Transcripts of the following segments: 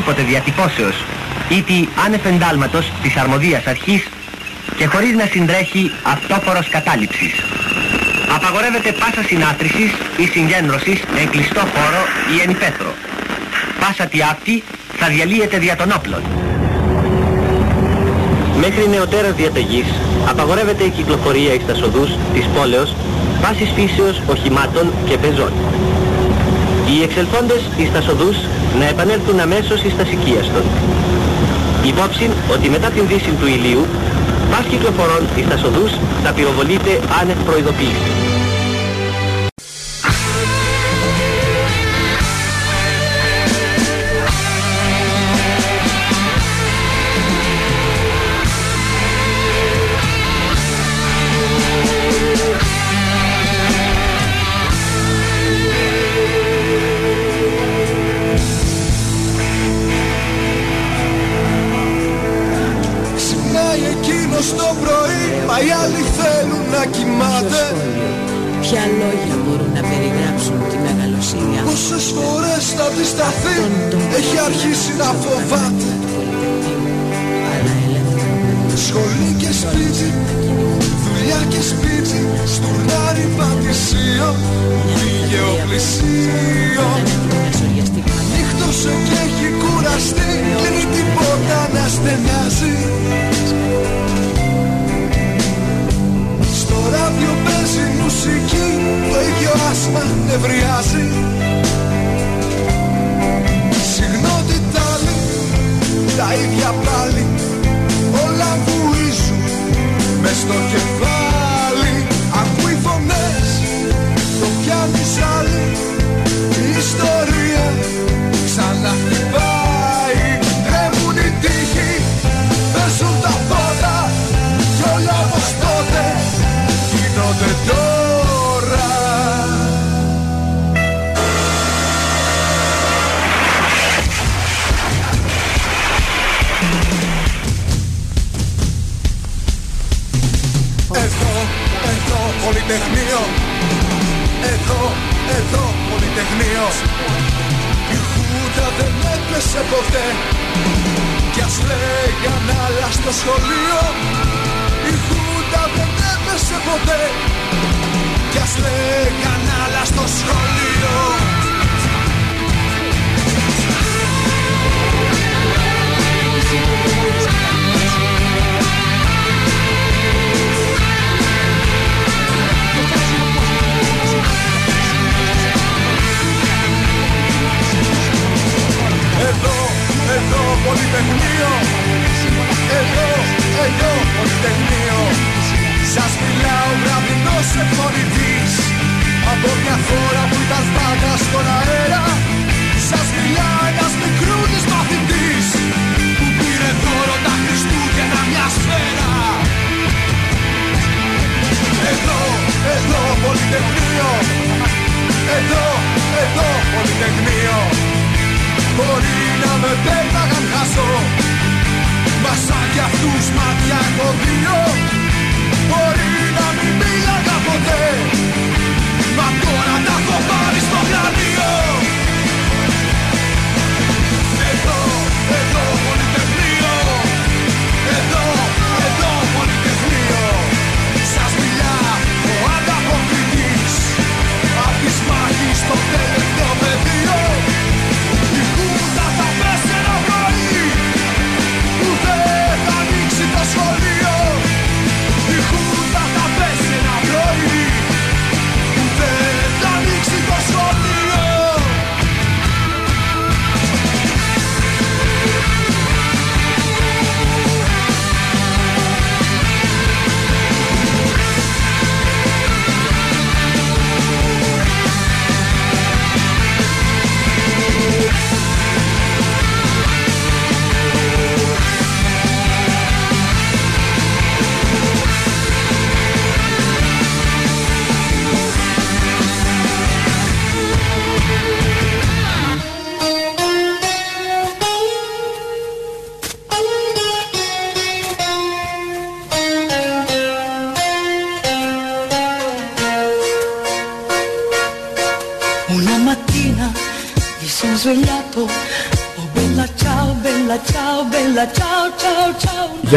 οποιασδήποτε διατυπώσεως ή τη ανεφεντάλματος της αρμοδίας αρχής και χωρίς να συντρέχει αυτόφορος κατάληψης. Απαγορεύεται πάσα συνάτρισης ή συγκέντρωσης εν κλειστό χώρο ή εν υπέθρο. Πάσα τη άπτη θα διαλύεται δια των όπλων. Μέχρι νεωτέρας διαταγής απαγορεύεται η κυκλοφορία εις τα σοδούς της πόλεως βάσης φύσεως οχημάτων και πεζών. Οι εξελφώντε εις τα σοδούς να επανέλθουν αμέσως εις τα των. Υπόψη ότι μετά την δύση του ηλίου, πας κυκλοφορών εις τα σοδούς θα πυροβολείται άνευ προειδοποίηση.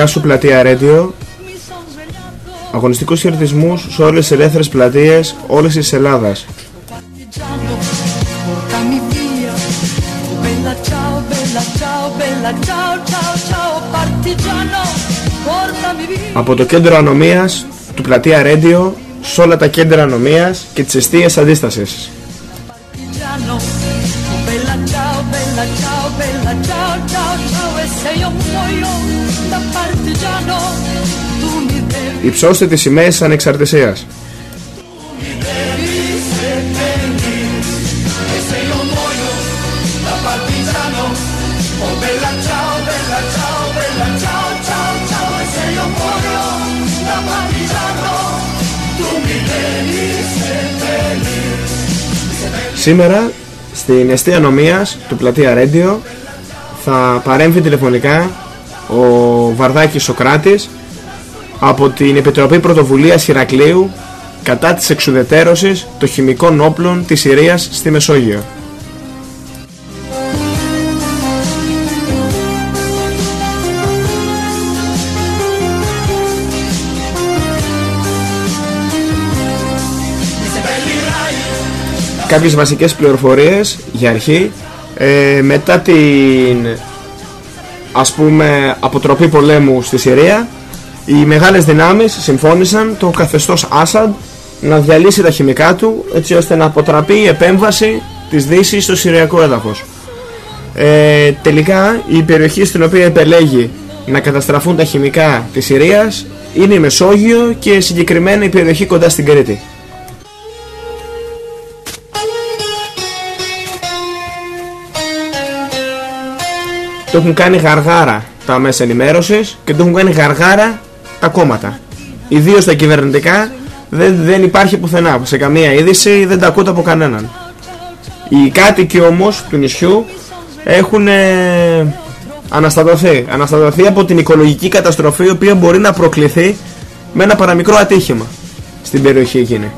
Σου πλατεία Ρέντιο. Αγωνιστικούς χαιρετισμούς σε όλες τις ελεύθερες πλατείες όλη της Ελλάδας. Από το κέντρο ανομίας του πλατεία Ρέντιο σε όλα τα κέντρα ανομίας και τις αιστείες αντίστασης. Παρτιτζάνο παρτιτζάνο παρτιτζάνο. Υψώστε τις σημαίες της ανεξαρτησίας. Σήμερα στην αιστεία νομίας του πλατεία Radio θα παρέμβει τηλεφωνικά ο Βαρδάκης Σοκράτης από την Επιτροπή Πρωτοβουλίας Ηρακλείου κατά της εξουδετέρωσης των χημικών όπλων της Συρίας στη Μεσόγειο. Κάποιες βασικές πληροφορίες για αρχή ε, μετά την ας πούμε αποτροπή πολέμου στη Συρία οι μεγάλες δυνάμεις συμφώνησαν το καθεστώς Άσαντ να διαλύσει τα χημικά του έτσι ώστε να αποτραπεί η επέμβαση της Δύσης στο Συριακό έδαφος. Ε, τελικά η περιοχή στην οποία επελέγει να καταστραφούν τα χημικά της Συρίας είναι η Μεσόγειο και συγκεκριμένα η περιοχή κοντά στην Κρήτη. Το έχουν κάνει γαργάρα τα μέσα ενημέρωσης και το έχουν κάνει γαργάρα τα κόμματα. Ιδίως τα κυβερνητικά δεν, δεν υπάρχει πουθενά. Σε καμία είδηση δεν τα ακούτε από κανέναν. Οι κάτοικοι όμως του νησιού έχουν ε, αναστατωθεί. Αναστατωθεί από την οικολογική καταστροφή η οποία μπορεί να προκληθεί με ένα παραμικρό ατύχημα στην περιοχή εκείνη.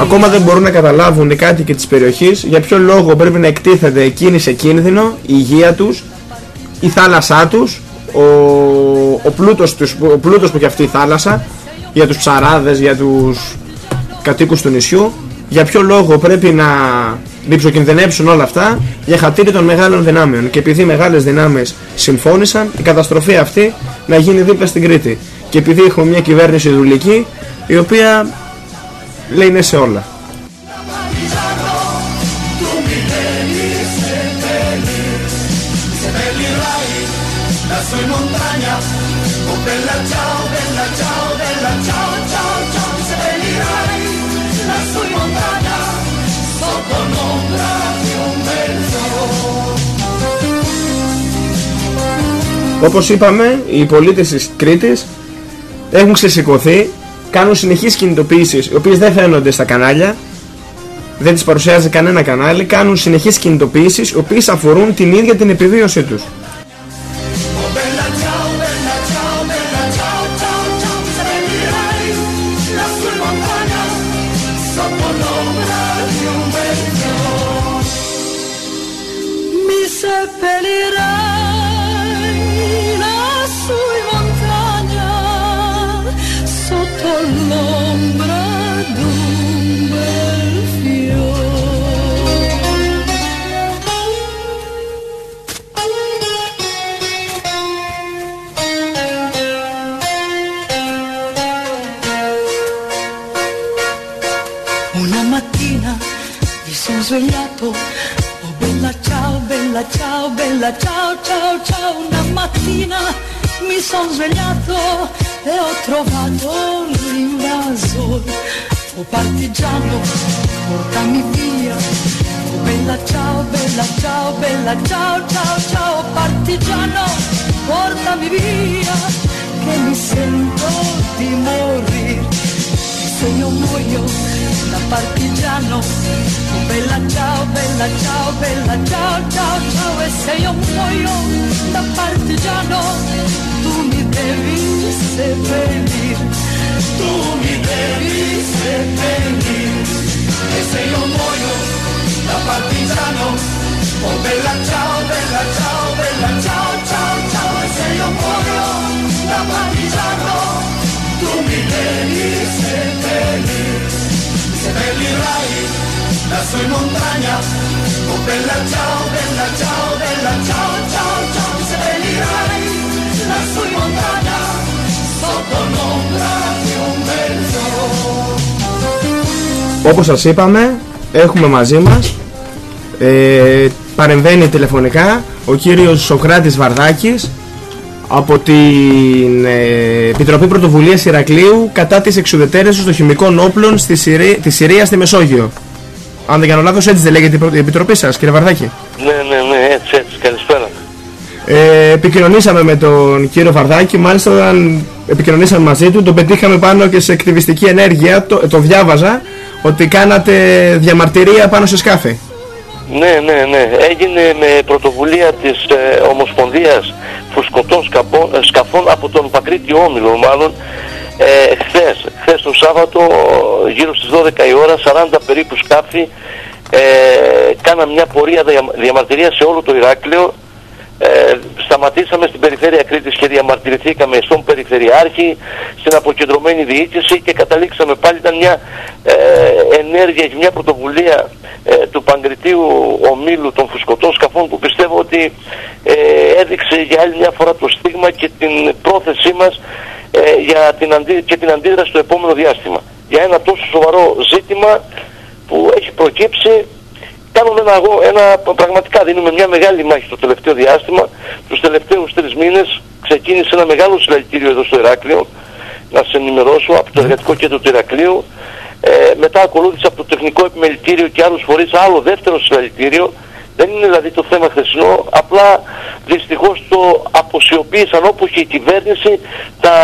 Ακόμα δεν μπορούν να καταλάβουν οι κάτοικοι της περιοχής για ποιο λόγο πρέπει να εκτίθεται εκείνη σε κίνδυνο η υγεία τους, η θάλασσά τους, ο, ο, πλούτος, τους, ο πλούτος που έχει αυτή η θάλασσα για τους ψαράδες, για τους κατοίκους του νησιού για ποιο λόγο πρέπει να διψοκινδυνεύσουν όλα αυτά για χατήρι των μεγάλων δυνάμεων. Και επειδή οι μεγάλες δυνάμεις συμφώνησαν η καταστροφή αυτή να γίνει δίπλα στην Κρήτη. Και επειδή έχουμε μια κυβέρνηση δουλική η οποία λέει ναι σε όλα Όπως είπαμε, οι πολίτες της Κρήτης έχουν ξεσηκωθεί, κάνουν συνεχείς κινητοποιήσεις, οι οποίες δεν φαίνονται στα κανάλια, δεν τις παρουσιάζει κανένα κανάλι, κάνουν συνεχείς κινητοποιήσεις, οι οποίες αφορούν την ίδια την επιβίωσή τους. Mi bella ciao, bella ciao, ciao, ciao. Una mattina mi sono svegliato e ho trovato l'invasore. Oh partigiano, portami via. Oh bella ciao, bella ciao, bella ciao, ciao, ciao. Partigiano, portami via, che mi sento di morire se io muoio da partigiano. Oh, bella ciao, bella ciao, bella ciao, ciao, ciao. E se io muoio da partigiano, tu mi devi seppellir. Tu mi devi seppellir. E se io muoio da partigiano, Oh bella ciao, bella ciao, bella ciao, ciao, ciao E se io muoio da partigiano Tu mi devi seppellire lassù in montagna. Oh bella ciao, bella ciao, bella ciao, ciao, ciao, mi seppellirai lassù in montagna, sotto l'ombra di un bel Όπως σας είπαμε, έχουμε μαζί μας ε, παρεμβαίνει τηλεφωνικά ο κύριος Σοκράτης Βαρδάκης από την ε, Επιτροπή Πρωτοβουλίας Ηρακλείου κατά της εξουδετέρωσης των χημικών όπλων στη Συρία, τη Συρία στη Μεσόγειο. Αν δεν κάνω λάθος έτσι δεν λέγεται η Επιτροπή σας κύριε Βαρδάκη; Ναι, ναι, ναι, έτσι, έτσι, καλησπέρα. Ε, επικοινωνήσαμε με τον κύριο Βαρδάκη, μάλιστα όταν επικοινωνήσαμε μαζί του, τον πετύχαμε πάνω και σε εκτιβιστική ενέργεια, το, το διάβαζα, ότι κάνατε διαμαρτυρία πάνω σε σκάφη. Ναι, ναι, ναι. Έγινε με πρωτοβουλία της ε, Ομοσπονδίας Φουσκωτών σκαφών, ε, σκαφών από τον Πακρίτη Όμιλο μάλλον ε, χθες, χθες το Σάββατο γύρω στις 12 η ώρα 40 περίπου σκάφη ε, κάνα μια πορεία διαμαρτυρία σε όλο το Ηράκλειο. Ε, σταματήσαμε στην περιφέρεια Κρήτης και διαμαρτυρηθήκαμε στον Περιφερειάρχη, στην αποκεντρωμένη διοίκηση και καταλήξαμε πάλι. Ήταν μια ε, ενέργεια και μια πρωτοβουλία ε, του Παγκριτίου Ομίλου των Φουσκωτών Σκαφών που πιστεύω ότι ε, έδειξε για άλλη μια φορά το στίγμα και την πρόθεσή μας ε, για την αντί, και την αντίδραση στο επόμενο διάστημα. Για ένα τόσο σοβαρό ζήτημα που έχει προκύψει κάνουμε ένα, ένα, πραγματικά δίνουμε μια μεγάλη μάχη στο τελευταίο διάστημα. Τους τελευταίους τρεις μήνες ξεκίνησε ένα μεγάλο συλλαλητήριο εδώ στο Ηράκλειο, να σας ενημερώσω, από το Εργατικό Κέντρο του Ηρακλείου. Ε, μετά ακολούθησε από το Τεχνικό Επιμελητήριο και άλλους φορείς άλλο δεύτερο συλλαλητήριο. Δεν είναι δηλαδή το θέμα χθεσινό, απλά δυστυχώς το αποσιοποίησαν όπως και η κυβέρνηση τα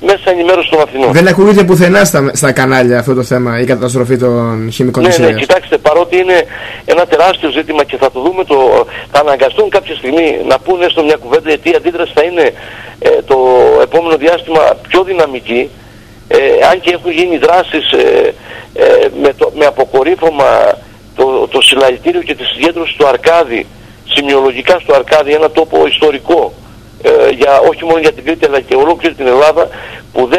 μέσα ενημέρωσης των Αθηνών. Δεν ακούγεται πουθενά στα, στα κανάλια αυτό το θέμα, η καταστροφή των χημικών ναι, Ναι, κοιτάξτε, παρότι είναι ένα τεράστιο ζήτημα και θα το δούμε, το, θα αναγκαστούν κάποια στιγμή να πούνε έστω μια κουβέντα γιατί η αντίδραση θα είναι ε, το επόμενο διάστημα πιο δυναμική. Ε, αν και έχουν γίνει δράσεις ε, ε, με, το, με αποκορύφωμα το, το συλλαλητήριο και τη συγκέντρωση του Αρκάδη, σημειολογικά στο Αρκάδη, ένα τόπο ιστορικό, ε, για, όχι μόνο για την Κρήτη αλλά και ολόκληρη την Ελλάδα που 10.000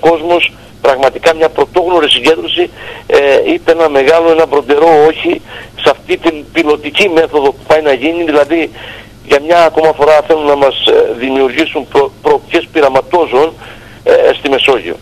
κόσμος πραγματικά μια πρωτόγνωρη συγκέντρωση ε, είπε ένα μεγάλο, ένα μπροντερό όχι σε αυτή την πιλωτική μέθοδο που πάει να γίνει δηλαδή για μια ακόμα φορά θέλουν να μας ε, δημιουργήσουν προ, προοπτικές πειραματόζων ε, στη Μεσόγειο.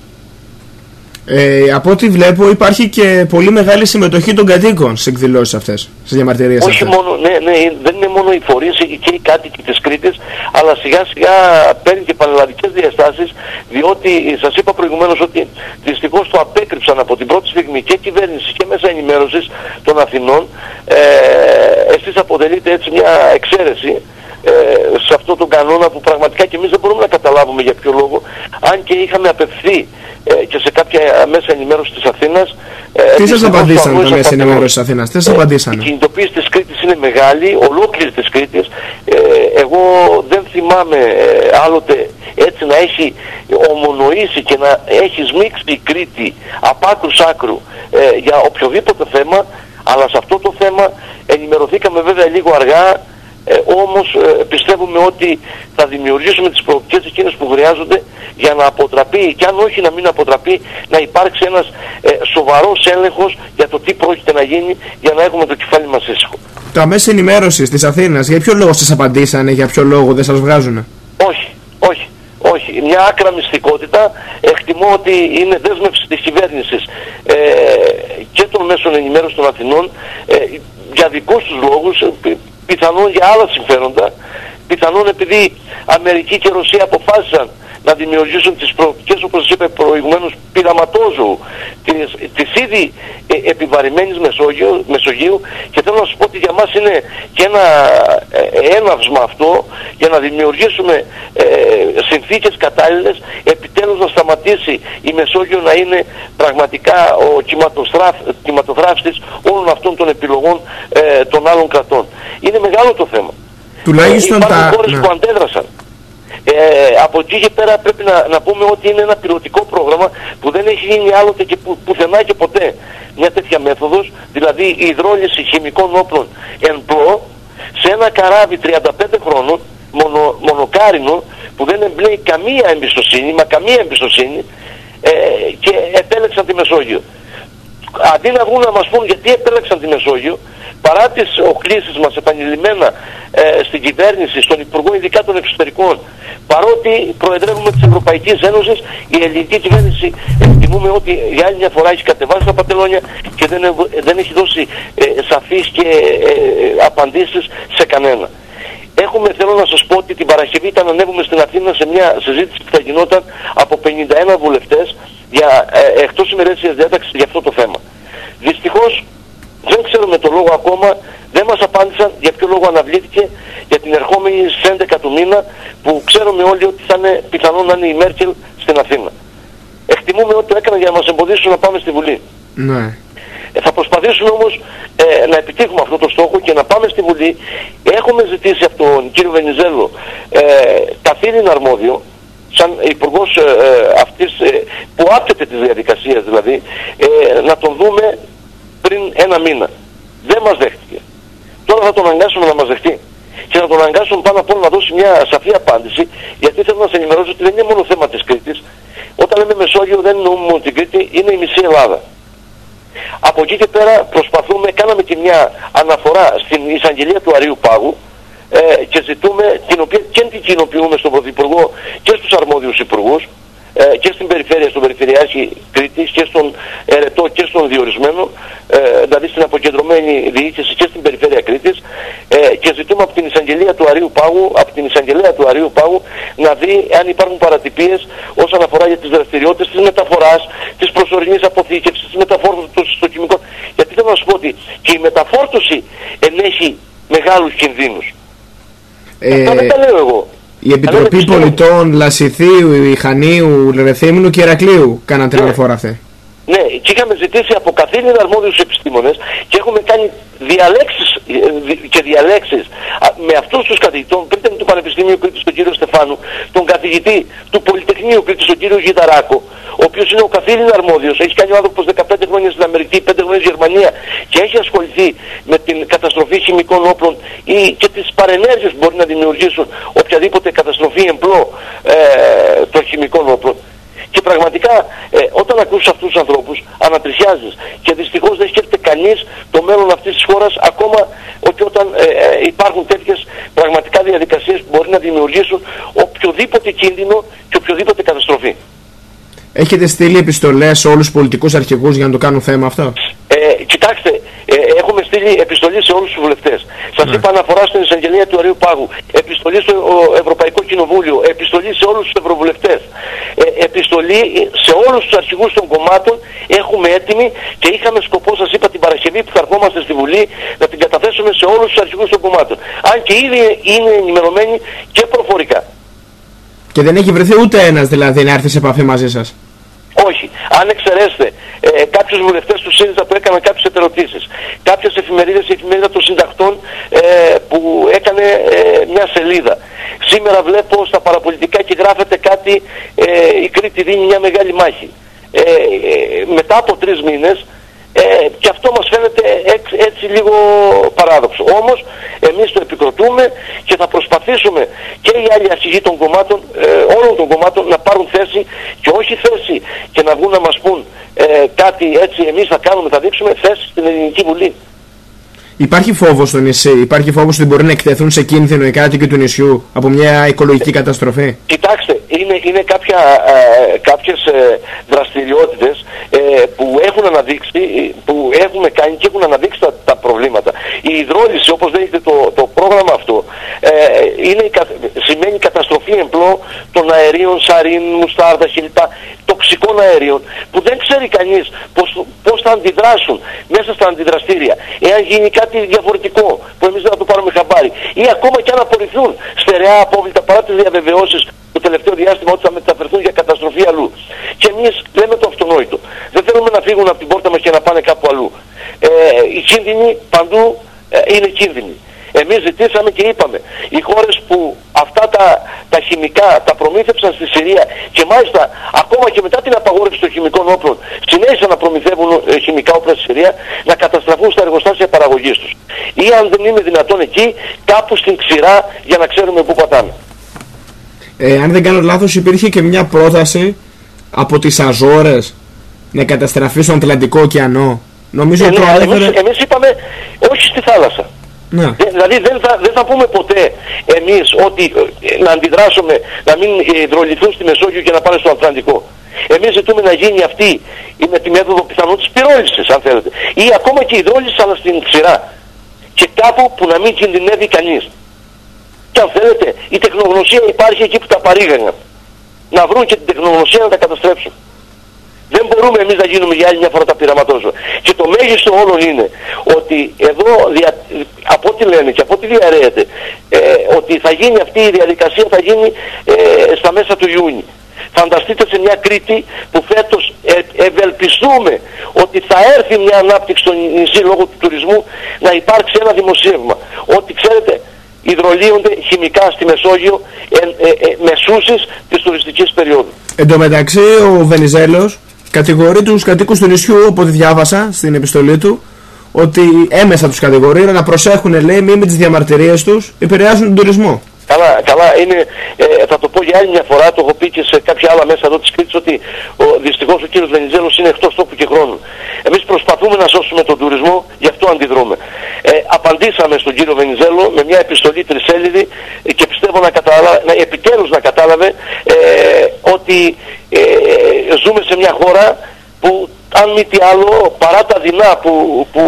Ε, από ό,τι βλέπω υπάρχει και πολύ μεγάλη συμμετοχή των κατοίκων σε εκδηλώσεις αυτές, σε διαμαρτυρίες Όχι μόνο, ναι, ναι, δεν είναι μόνο οι φορείς και οι κάτοικοι της Κρήτης, αλλά σιγά σιγά παίρνει και πανελλαδικές διαστάσεις, διότι σας είπα προηγουμένως ότι δυστυχώς το απέκρυψαν από την πρώτη στιγμή και κυβέρνηση και μέσα ενημέρωσης των Αθηνών. Ε, εσείς αποτελείτε έτσι μια εξαίρεση, ε, σε αυτό τον κανόνα που πραγματικά και εμείς δεν μπορούμε να καταλάβουμε για ποιο λόγο αν και είχαμε απευθεί ε, και σε κάποια μέσα ενημέρωσης της Αθήνας ε, Τι σας απαντήσανε τα μέσα ενημέρωσης της Αθήνας, τι σας ε, απαντήσανε; Η κινητοποίηση της Κρήτης είναι μεγάλη, ολόκληρης της Κρήτης. Ε, εγώ δεν θυμάμαι ε, άλλοτε έτσι να έχει ομονοήσει και να έχει σμίξει η Κρήτη από άκρους άκρου για οποιοδήποτε θέμα αλλά σε αυτό το θέμα ενημερωθήκαμε βέβαια λίγο αργά ε, όμως ε, πιστεύουμε ότι θα δημιουργήσουμε τις προοπτικές εκείνες που χρειάζονται για να αποτραπεί και αν όχι να μην αποτραπεί να υπάρξει ένας ε, σοβαρός έλεγχος για το τι πρόκειται να γίνει για να έχουμε το κεφάλι μας ήσυχο. Τα μέσα ενημέρωσης της Αθήνας για ποιο λόγο σας απαντήσανε, για ποιο λόγο δεν σας βγάζουν. Όχι, όχι. Όχι, μια άκρα μυστικότητα εκτιμώ ότι είναι δέσμευση της κυβέρνησης ε, και των μέσων ενημέρωσης των Αθηνών ε, για δικούς τους λόγους πιθανόν για άλλα συμφέροντα, πιθανόν επειδή Αμερική και Ρωσία αποφάσισαν να δημιουργήσουν τις προοπτικές όπως σας είπε προηγουμένως πειραματόζου της, της ήδη ε, επιβαρημένης Μεσόγειο, Μεσογείου και θέλω να σου πω ότι για μας είναι και ένα ε, έναυσμα αυτό για να δημιουργήσουμε ε, συνθήκες κατάλληλες επιτέλους να σταματήσει η Μεσόγειο να είναι πραγματικά ο κυματοθράφτης όλων αυτών των επιλογών ε, των άλλων κρατών. Είναι μεγάλο το θέμα. Τουλάχιστον ε, τα... χώρες ναι. που αντέδρασαν. Ε, από εκεί και πέρα πρέπει να, να πούμε ότι είναι ένα πιλωτικό πρόγραμμα που δεν έχει γίνει άλλοτε και που, πουθενά και ποτέ μια τέτοια μέθοδος, δηλαδή η υδρόληση χημικών όπλων εν πλώ, σε ένα καράβι 35 χρόνων, μονο, μονοκάρινο, που δεν εμπλέει καμία εμπιστοσύνη, μα καμία εμπιστοσύνη, ε, και επέλεξαν τη Μεσόγειο. Αντί να βγουν να μας πούν γιατί επέλεξαν τη Μεσόγειο, παρά τις οκλήσεις μας επανειλημμένα ε, στην κυβέρνηση, στον Υπουργό ειδικά των Εξωτερικών, παρότι προεδρεύουμε της Ευρωπαϊκής Ένωσης, η ελληνική κυβέρνηση εκτιμούμε ότι για άλλη μια φορά έχει κατεβάσει τα πατελόνια και δεν, ευ- δεν έχει δώσει ε, σαφείς και ε, ε, απαντήσεις σε κανένα. Έχουμε, θέλω να σας πω ότι την Παρασκευή ήταν ανέβουμε στην Αθήνα σε μια συζήτηση που θα γινόταν από 51 βουλευτές για, ε, εκτός ημερήσιας διάταξης για αυτό το θέμα. Δυστυχώς δεν ξέρουμε το λόγο ακόμα, δεν μας απάντησαν για ποιο λόγο αναβλήθηκε για την ερχόμενη στις 11 του μήνα που ξέρουμε όλοι ότι θα είναι πιθανόν να είναι η Μέρκελ στην Αθήνα. Εκτιμούμε ότι το έκαναν για να μας εμποδίσουν να πάμε στη Βουλή. Ναι. Ε, Θα προσπαθήσουμε όμως ε, να επιτύχουμε αυτό το στόχο και να πάμε στη Βουλή. Έχουμε ζητήσει από τον κύριο Βενιζέλο ε, καθήλυνα αρμόδιο, σαν υπουργός ε, ε, αυτής ε, που άπτεται της διαδικασίας δηλαδή, ε, να τον δούμε πριν ένα μήνα. Δεν μας δέχτηκε. Τώρα θα τον αναγκάσουμε να μας δεχτεί. Και να τον αναγκάσουμε πάνω απ' όλα να δώσει μια σαφή απάντηση, γιατί θέλω να σε ενημερώσω ότι δεν είναι μόνο θέμα της Κρήτης. Όταν λέμε Μεσόγειο δεν εννοούμε μόνο την Κρήτη, είναι η μισή Ελλάδα. Από εκεί και πέρα προσπαθούμε, κάναμε και μια αναφορά στην εισαγγελία του Αρίου Πάγου ε, και ζητούμε, την οποία και την κοινοποιούμε στον Πρωθυπουργό και στους αρμόδιους υπουργούς ε, και στην περιφέρεια, στον Περιφερειάρχη Κρήτης και στον Ερετό και στον Διορισμένο, ε, δηλαδή στην αποκεντρωμένη διοίκηση και στην Περιφέρεια Κρήτης ε, και ζητούμε από την εισαγγελία του Αρίου Πάγου, από την εισαγγελέα του Αρίου Πάγου να δει αν υπάρχουν παρατυπίες όσον αφορά για τις δραστηριότητες της μεταφοράς, της προσωρινής αποθήκευσης, της μεταφόρτωσης των χημικών. Γιατί θέλω να σου πω ότι και η μεταφόρτωση ενέχει μεγάλους κινδύνους. Ε, Αυτά δεν τα λέω εγώ. Η Επιτροπή Τα λέω Πολιτών Λασιθίου, Ιχανίου, Ρεθύμνου και Ερακλείου κάναν την Ναι. αναφορά αυτή. Ναι, και είχαμε ζητήσει από καθήλυνα αρμόδιους επιστήμονες και έχουμε κάνει διαλέξεις ε, δι- και διαλέξεις α, με αυτούς τους καθηγητών, πριν του Πανεπιστημίου Κρήτης τον κύριο Στεφάνου, τον καθηγητή του Πολυτεχνείου Κρήτης τον κύριο Γιδαράκο, ο οποίος είναι ο καθήλυνα αρμόδιος, έχει κάνει ο άνθρωπος 15 χρόνια στην Αμερική, 5 χρόνια στη Γερμανία και έχει ασχοληθεί με την καταστροφή χημικών όπλων ή και τις παρενέργειες που μπορεί να δημιουργήσουν οποιαδήποτε καταστροφή εμπλό ε, των χημικών όπλων. Και πραγματικά ε, όταν ακούς αυτούς τους ανθρώπους ανατριχιάζεις και δυστυχώς δεν σκέφτεται κανείς το μέλλον αυτής της χώρας ακόμα ότι όταν ε, ε, υπάρχουν τέτοιες πραγματικά διαδικασίες που μπορεί να δημιουργήσουν οποιοδήποτε κίνδυνο και οποιοδήποτε καταστροφή. Έχετε στείλει επιστολές σε όλους τους πολιτικούς αρχηγούς για να το κάνουν θέμα αυτό; Ε, κοιτάξτε, ε, έχουμε στείλει επιστολή σε όλους τους βουλευτές. Σας Ναι. είπα αναφορά στην εισαγγελία του Αρίου Πάγου, επιστολή στο ο, Ευρωπαϊκό Κοινοβούλιο, επιστολή σε όλους τους ευρωβουλευτές, ε, επιστολή σε όλους τους αρχηγούς των κομμάτων έχουμε έτοιμη και είχαμε σκοπό, σας είπα την Παρασκευή που θα ερχόμαστε στη Βουλή, να την καταθέσουμε σε όλους τους αρχηγούς των κομμάτων. Αν και ήδη είναι ενημερωμένοι και προφορικά. Και δεν έχει βρεθεί ούτε ένας δηλαδή να έρθει σε επαφή μαζί σας. Όχι. Αν εξαιρέσετε ε, κάποιους βουλευτές του ΣΥΡΙΖΑ που έκαναν κάποιες ερωτήσει, κάποιες εφημερίδες, η εφημερίδα των συντακτών ε, που έκανε ε, μια σελίδα. Σήμερα βλέπω στα παραπολιτικά και γράφεται κάτι, ε, η Κρήτη δίνει μια μεγάλη μάχη. Ε, ε, μετά από τρεις μήνες ε, και αυτό μας φαίνεται εξ- έτσι λίγο παράδοξο. Όμως εμείς το επικροτούμε και θα προσπαθήσουμε και οι άλλοι αρχηγοί των κομμάτων, ε, όλων των κομμάτων να πάρουν θέση και όχι θέση και να βγουν να μας πούν ε, κάτι έτσι εμείς θα κάνουμε, θα δείξουμε θέση στην Ελληνική Βουλή. Υπάρχει φόβος στο νησί, υπάρχει φόβος ότι μπορεί να εκτεθούν σε κίνδυνο οι κάτοικοι του νησιού από μια οικολογική καταστροφή; Κοιτάξτε, είναι, είναι κάποια, ε, κάποιες ε, δραστηριότητες ε, που έχουν αναδείξει, ε, που έχουμε κάνει και έχουν αναδείξει τα, τα προβλήματα. Η υδρόλυση, όπως λέγεται το, το πρόγραμμα αυτό, ε, είναι, η κα- σημαίνει καταστροφή εμπλό των αερίων, σαρίν, μουστάρδα κλπ. τοξικών αερίων, που δεν ξέρει κανείς πώς, πώς θα αντιδράσουν μέσα στα αντιδραστήρια. Εάν γίνει κάτι διαφορετικό, που εμείς δεν θα το πάρουμε χαμπάρι, ή ακόμα και αν απορριφθούν στερεά απόβλητα παρά τις διαβεβαιώσεις το τελευταίο διάστημα ότι θα μεταφερθούν για καταστροφή αλλού. Και εμείς λέμε το αυτονόητο. Δεν θέλουμε να φύγουν από την πόρτα μας και να πάνε κάπου αλλού. Ε, οι κίνδυνοι παντού ε, είναι κίνδυνοι. Εμείς ζητήσαμε και είπαμε, οι χώρες που αυτά τα, τα χημικά τα προμήθευσαν στη Συρία και μάλιστα ακόμα και μετά την απαγόρευση των χημικών όπλων συνέχισαν να προμηθεύουν ε, χημικά όπλα στη Συρία να καταστραφούν στα εργοστάσια παραγωγής τους. Ή αν δεν είναι δυνατόν εκεί, κάπου στην ξηρά για να ξέρουμε πού πατάμε. Ε, αν δεν κάνω λάθος υπήρχε και μια πρόταση από τις Αζόρες να καταστραφεί στον Ατλαντικό ωκεανό. Νομίζω Ε, ότι ναι, το αλλά ανέφερε. εμείς, εμείς είπαμε όχι στη θάλασσα. Ναι. Δεν- Δηλαδή δεν θα, δεν θα πούμε ποτέ εμείς ότι ε, να αντιδράσουμε, να μην ε, υδροληθούν στη Μεσόγειο και να πάνε στο Ατλαντικό. Εμείς ζητούμε να γίνει αυτή η με τη μέθοδο πιθανόν της πυρόλησης αν θέλετε. Ή ακόμα και η υδρόληση αλλά στην ξηρά. Και κάπου που να μην κινδυνεύει κανείς. Και αν θέλετε η τεχνογνωσία υπάρχει εκεί που τα παρήγαγαν. Να βρουν και την τεχνογνωσία να τα καταστρέψουν. Δεν μπορούμε εμείς να γίνουμε για άλλη μια φορά τα πειραματόζωα. Και το μέγιστο όλων είναι ότι εδώ δια, από ό,τι λένε και από ό,τι διαρρέεται ε, ότι θα γίνει αυτή η διαδικασία θα γίνει ε, στα μέσα του Ιούνιου. Φανταστείτε σε μια Κρήτη που φέτος ε, ευελπιστούμε ότι θα έρθει μια ανάπτυξη στο νησί λόγω του τουρισμού να υπάρξει ένα δημοσίευμα. Ότι ξέρετε υδρολείονται χημικά στη Μεσόγειο ε, ε, ε, μεσούσεις της τουριστικής περίοδου. Εν τω μεταξύ, ο Βενιζέλος κατηγορεί τους κατοίκους του νησιού, από ό,τι διάβασα στην επιστολή του, ότι έμεσα τους κατηγορεί να προσέχουν, λέει, μη με τις διαμαρτυρίες τους επηρεάζουν τον τουρισμό. Καλά, καλά, είναι, ε, θα το πω για άλλη μια φορά, το έχω πει και σε κάποια άλλα μέσα εδώ της Κρήτης ότι ο, δυστυχώς ο κύριος Βενιζέλος είναι εκτός τόπου και χρόνου. Εμείς προσπαθούμε να σώσουμε τον τουρισμό, γι' αυτό αντιδρούμε. Ε, απαντήσαμε στον κύριο Βενιζέλο με μια επιστολή τρισέλιδη ε, και πιστεύω να, καταλα... να επιτέλους να κατάλαβε ε, ότι ε, ζούμε σε μια χώρα που αν μη τι άλλο, παρά τα δεινά που, που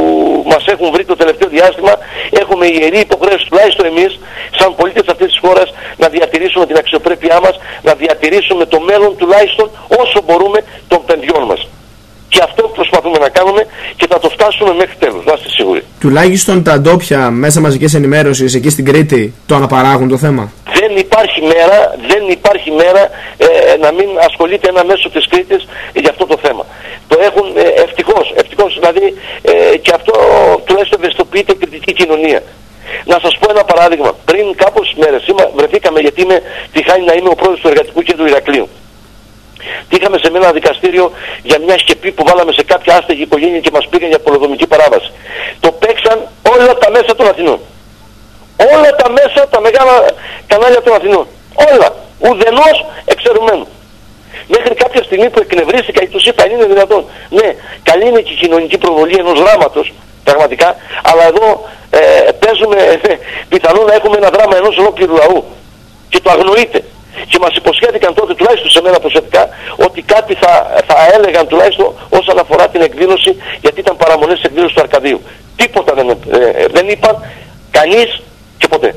μας έχουν βρει το τελευταίο διάστημα, έχουμε ιερή υποχρέωση τουλάχιστον εμείς, σαν πολίτες αυτής της χώρας, να διατηρήσουμε την αξιοπρέπειά μας, να διατηρήσουμε το μέλλον τουλάχιστον όσο μπορούμε των παιδιών μας. Και αυτό προσπαθούμε να κάνουμε και θα το φτάσουμε μέχρι τέλους, να είστε σίγουροι. Τουλάχιστον τα ντόπια μέσα μαζικής ενημέρωσης εκεί στην Κρήτη το αναπαράγουν το θέμα; Δεν υπάρχει μέρα, δεν υπάρχει μέρα ε, να μην ασχολείται ένα μέσο της Κρήτης για αυτό το θέμα. Το έχουν ε, ευτυχώς, ευτυχώς δηλαδή ε, και αυτό τουλάχιστον ευαισθητοποιείται η κριτική κοινωνία. Να σας πω ένα παράδειγμα. Πριν κάποιες μέρες είμα, βρεθήκαμε γιατί είμαι τη χάνη να είμαι ο πρόεδρος του Εργατικού Κέντρου Ηρακλείου. Τι είχαμε σε ένα δικαστήριο για μια σκεπή που βάλαμε σε κάποια άστεγη οικογένεια και μας πήγαν για πολεοδομική παράβαση. Το παίξαν όλα τα μέσα των Αθηνών. Όλα τα μέσα, τα μεγάλα κανάλια των Αθηνών. Όλα. Ουδενός εξαιρουμένους. Μέχρι κάποια στιγμή που εκνευρίστηκα και τους είπα είναι δυνατόν. Ναι, καλή είναι και η κοινωνική προβολή ενός δράματος, πραγματικά, αλλά εδώ ε, παίζουμε, ε, πιθανόν να έχουμε ένα δράμα ενός ολόκληρου λαού. Και το αγνοείται. Και μας υποσχέθηκαν τότε, τουλάχιστον σε μένα προσωπικά, ότι κάτι θα, θα έλεγαν τουλάχιστον όσον αφορά την εκδήλωση, γιατί ήταν παραμονές της εκδήλωσης του Αρκαδίου. Τίποτα δεν, ε, δεν είπαν, κανείς και ποτέ.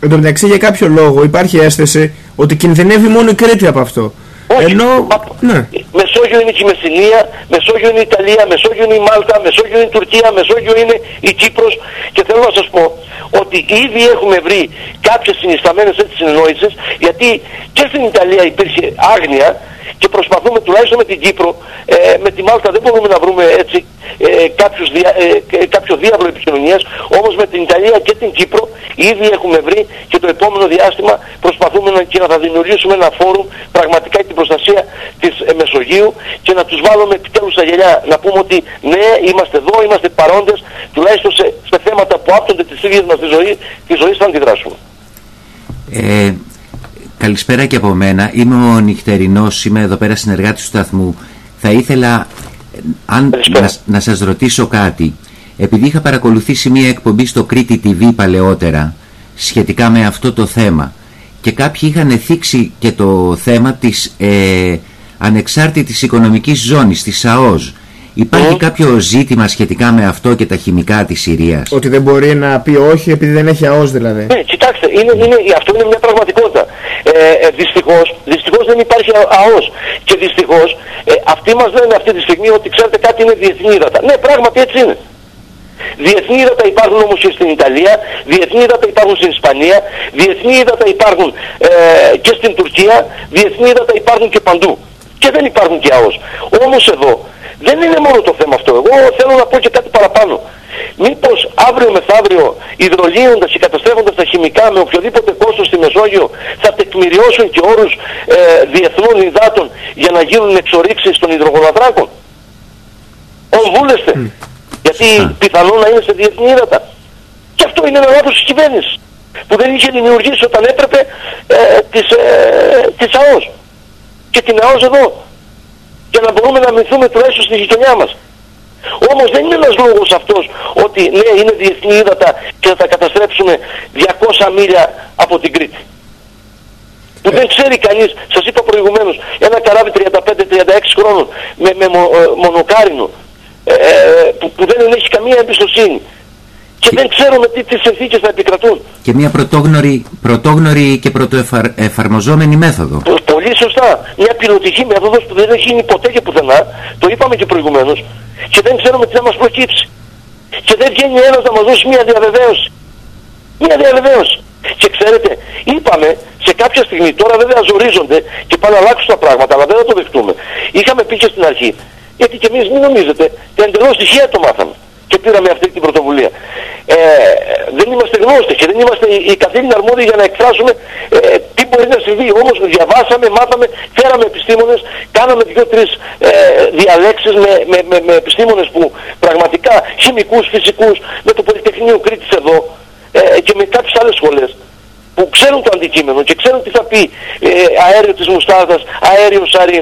Εν τω μεταξύ, για κάποιο λόγο υπάρχει αίσθηση ότι κινδυνεύει μόνο η Κρήτη από αυτό. Όχι, Ενώ. μα- Ναι. Μεσόγειο είναι και η Μεσσηνία, Μεσόγειο είναι η Ιταλία, Μεσόγειο είναι η Μάλτα, Μεσόγειο είναι η Τουρκία, Μεσόγειο είναι η Κύπρος και θέλω να σας πω ότι ήδη έχουμε βρει κάποιες συνισταμένες έτσι συνεννόησεις γιατί και στην Ιταλία υπήρχε άγνοια και προσπαθούμε τουλάχιστον με την Κύπρο, ε, με τη Μάλτα δεν μπορούμε να βρούμε έτσι ε, κάποιους δια, ε, ε, κάποιο διάβλο επικοινωνίας, όμως με την Ιταλία και την Κύπρο ήδη έχουμε βρει και το επόμενο διάστημα προσπαθούμε να, και να θα δημιουργήσουμε ένα φόρουμ πραγματικά για την προστασία της ε, Μεσογείου και να τους βάλουμε επιτέλους στα γελιά. Να πούμε ότι ναι, είμαστε εδώ, είμαστε παρόντες, τουλάχιστον σε, σε θέματα που άπτονται της ίδιας μας της ζωή, της ζωής θα αντιδράσουμε. Ε, καλησπέρα και από μένα. Είμαι ο Νυχτερινός, είμαι εδώ πέρα συνεργάτης του σταθμού. Θα ήθελα ε, αν, Καλησπέρα. να, να σας ρωτήσω κάτι. Επειδή είχα παρακολουθήσει μία εκπομπή στο Κρήτη TV παλαιότερα σχετικά με αυτό το θέμα και κάποιοι είχαν θίξει και το θέμα της ε, ανεξάρτητης οικονομικής ζώνης, της ΑΟΖ. Υπάρχει Mm. κάποιο ζήτημα σχετικά με αυτό και τα χημικά της Συρίας; Ότι δεν μπορεί να πει όχι επειδή δεν έχει ΑΟΣ δηλαδή. Ναι, κοιτάξτε, είναι, είναι, αυτό είναι μια πραγματικότητα. Ε, ε, δυστυχώς, δυστυχώς δεν υπάρχει α- ΑΟΣ. Και δυστυχώς ε, αυτοί μας λένε αυτή τη στιγμή ότι ξέρετε κάτι είναι διεθνή ύδατα. Ναι, πράγματι έτσι είναι. Διεθνή ύδατα υπάρχουν όμως και στην Ιταλία, διεθνή ύδατα υπάρχουν στην Ισπανία, διεθνή ύδατα υπάρχουν ε, και στην Τουρκία, διεθνή ύδατα υπάρχουν και παντού. Και δεν υπάρχουν και ΑΟΣ. Όμως εδώ δεν είναι μόνο το θέμα αυτό. Εγώ θέλω να πω και κάτι παραπάνω. Μήπως αύριο μεθαύριο υδρολύοντας και καταστρέφοντας τα χημικά με οποιοδήποτε κόστος στη Μεσόγειο θα τεκμηριώσουν και όρους ε, διεθνών υδάτων για να γίνουν εξορίξεις των υδρογοναδράκων; Ομβούλεστε. Γιατί πιθανόν να είναι σε διεθνή ύδατα. Και αυτό είναι ένα λάθος της κυβέρνησης που δεν είχε δημιουργήσει όταν έπρεπε ε, της, ε, της ΑΟΣ. Και την ΑΟΣ εδώ. Για να μπορούμε να μυθούμε τουλάχιστον στη γειτονιά μας. Όμως δεν είναι ένας λόγος αυτός ότι ναι είναι διεθνή ύδατα και θα τα καταστρέψουμε 200 μίλια από την Κρήτη. Που δεν ξέρει κανείς, σας είπα προηγουμένως, ένα καράβι 35-36 χρόνων με, με μο, ε, μονοκάρινο ε, ε, που, που δεν έχει καμία εμπιστοσύνη και δεν ξέρουμε τι, τις συνθήκες θα επικρατούν. Και μια πρωτόγνωρη, πρωτόγνωρη και πρωτοεφαρμοζόμενη μέθοδο. Πο- Πολύ σωστά. Μια πιλωτική μέθοδος που δεν έχει γίνει ποτέ και πουθενά, το είπαμε και προηγουμένως, και δεν ξέρουμε τι θα μας προκύψει. Και δεν βγαίνει ένας να μας δώσει μια διαβεβαίωση. Μια διαβεβαίωση. Και ξέρετε, είπαμε σε κάποια στιγμή, τώρα βέβαια ζορίζονται και πάνε να αλλάξουν τα πράγματα, αλλά δεν θα το δεχτούμε. Είχαμε πει και στην αρχή, γιατί και εμείς μην νομίζετε, και εντελώς τυχαία το μάθαμε και πήραμε αυτή την πρωτοβουλία. Ε, δεν είμαστε γνώστες και δεν είμαστε οι, οι καθήλυνοι αρμόδιοι για να εκφράσουμε ε, τι μπορεί να συμβεί. Όμως διαβάσαμε, μάθαμε, φέραμε επιστήμονες, κάναμε δύο-τρεις ε, διαλέξεις με, με, με, με επιστήμονες που πραγματικά χημικούς, φυσικούς, με το Πολυτεχνείο Κρήτης εδώ ε, και με κάποιες άλλες σχολές που ξέρουν το αντικείμενο και ξέρουν τι θα πει ε, αέριο της μουστάρδας, αέριο σαρί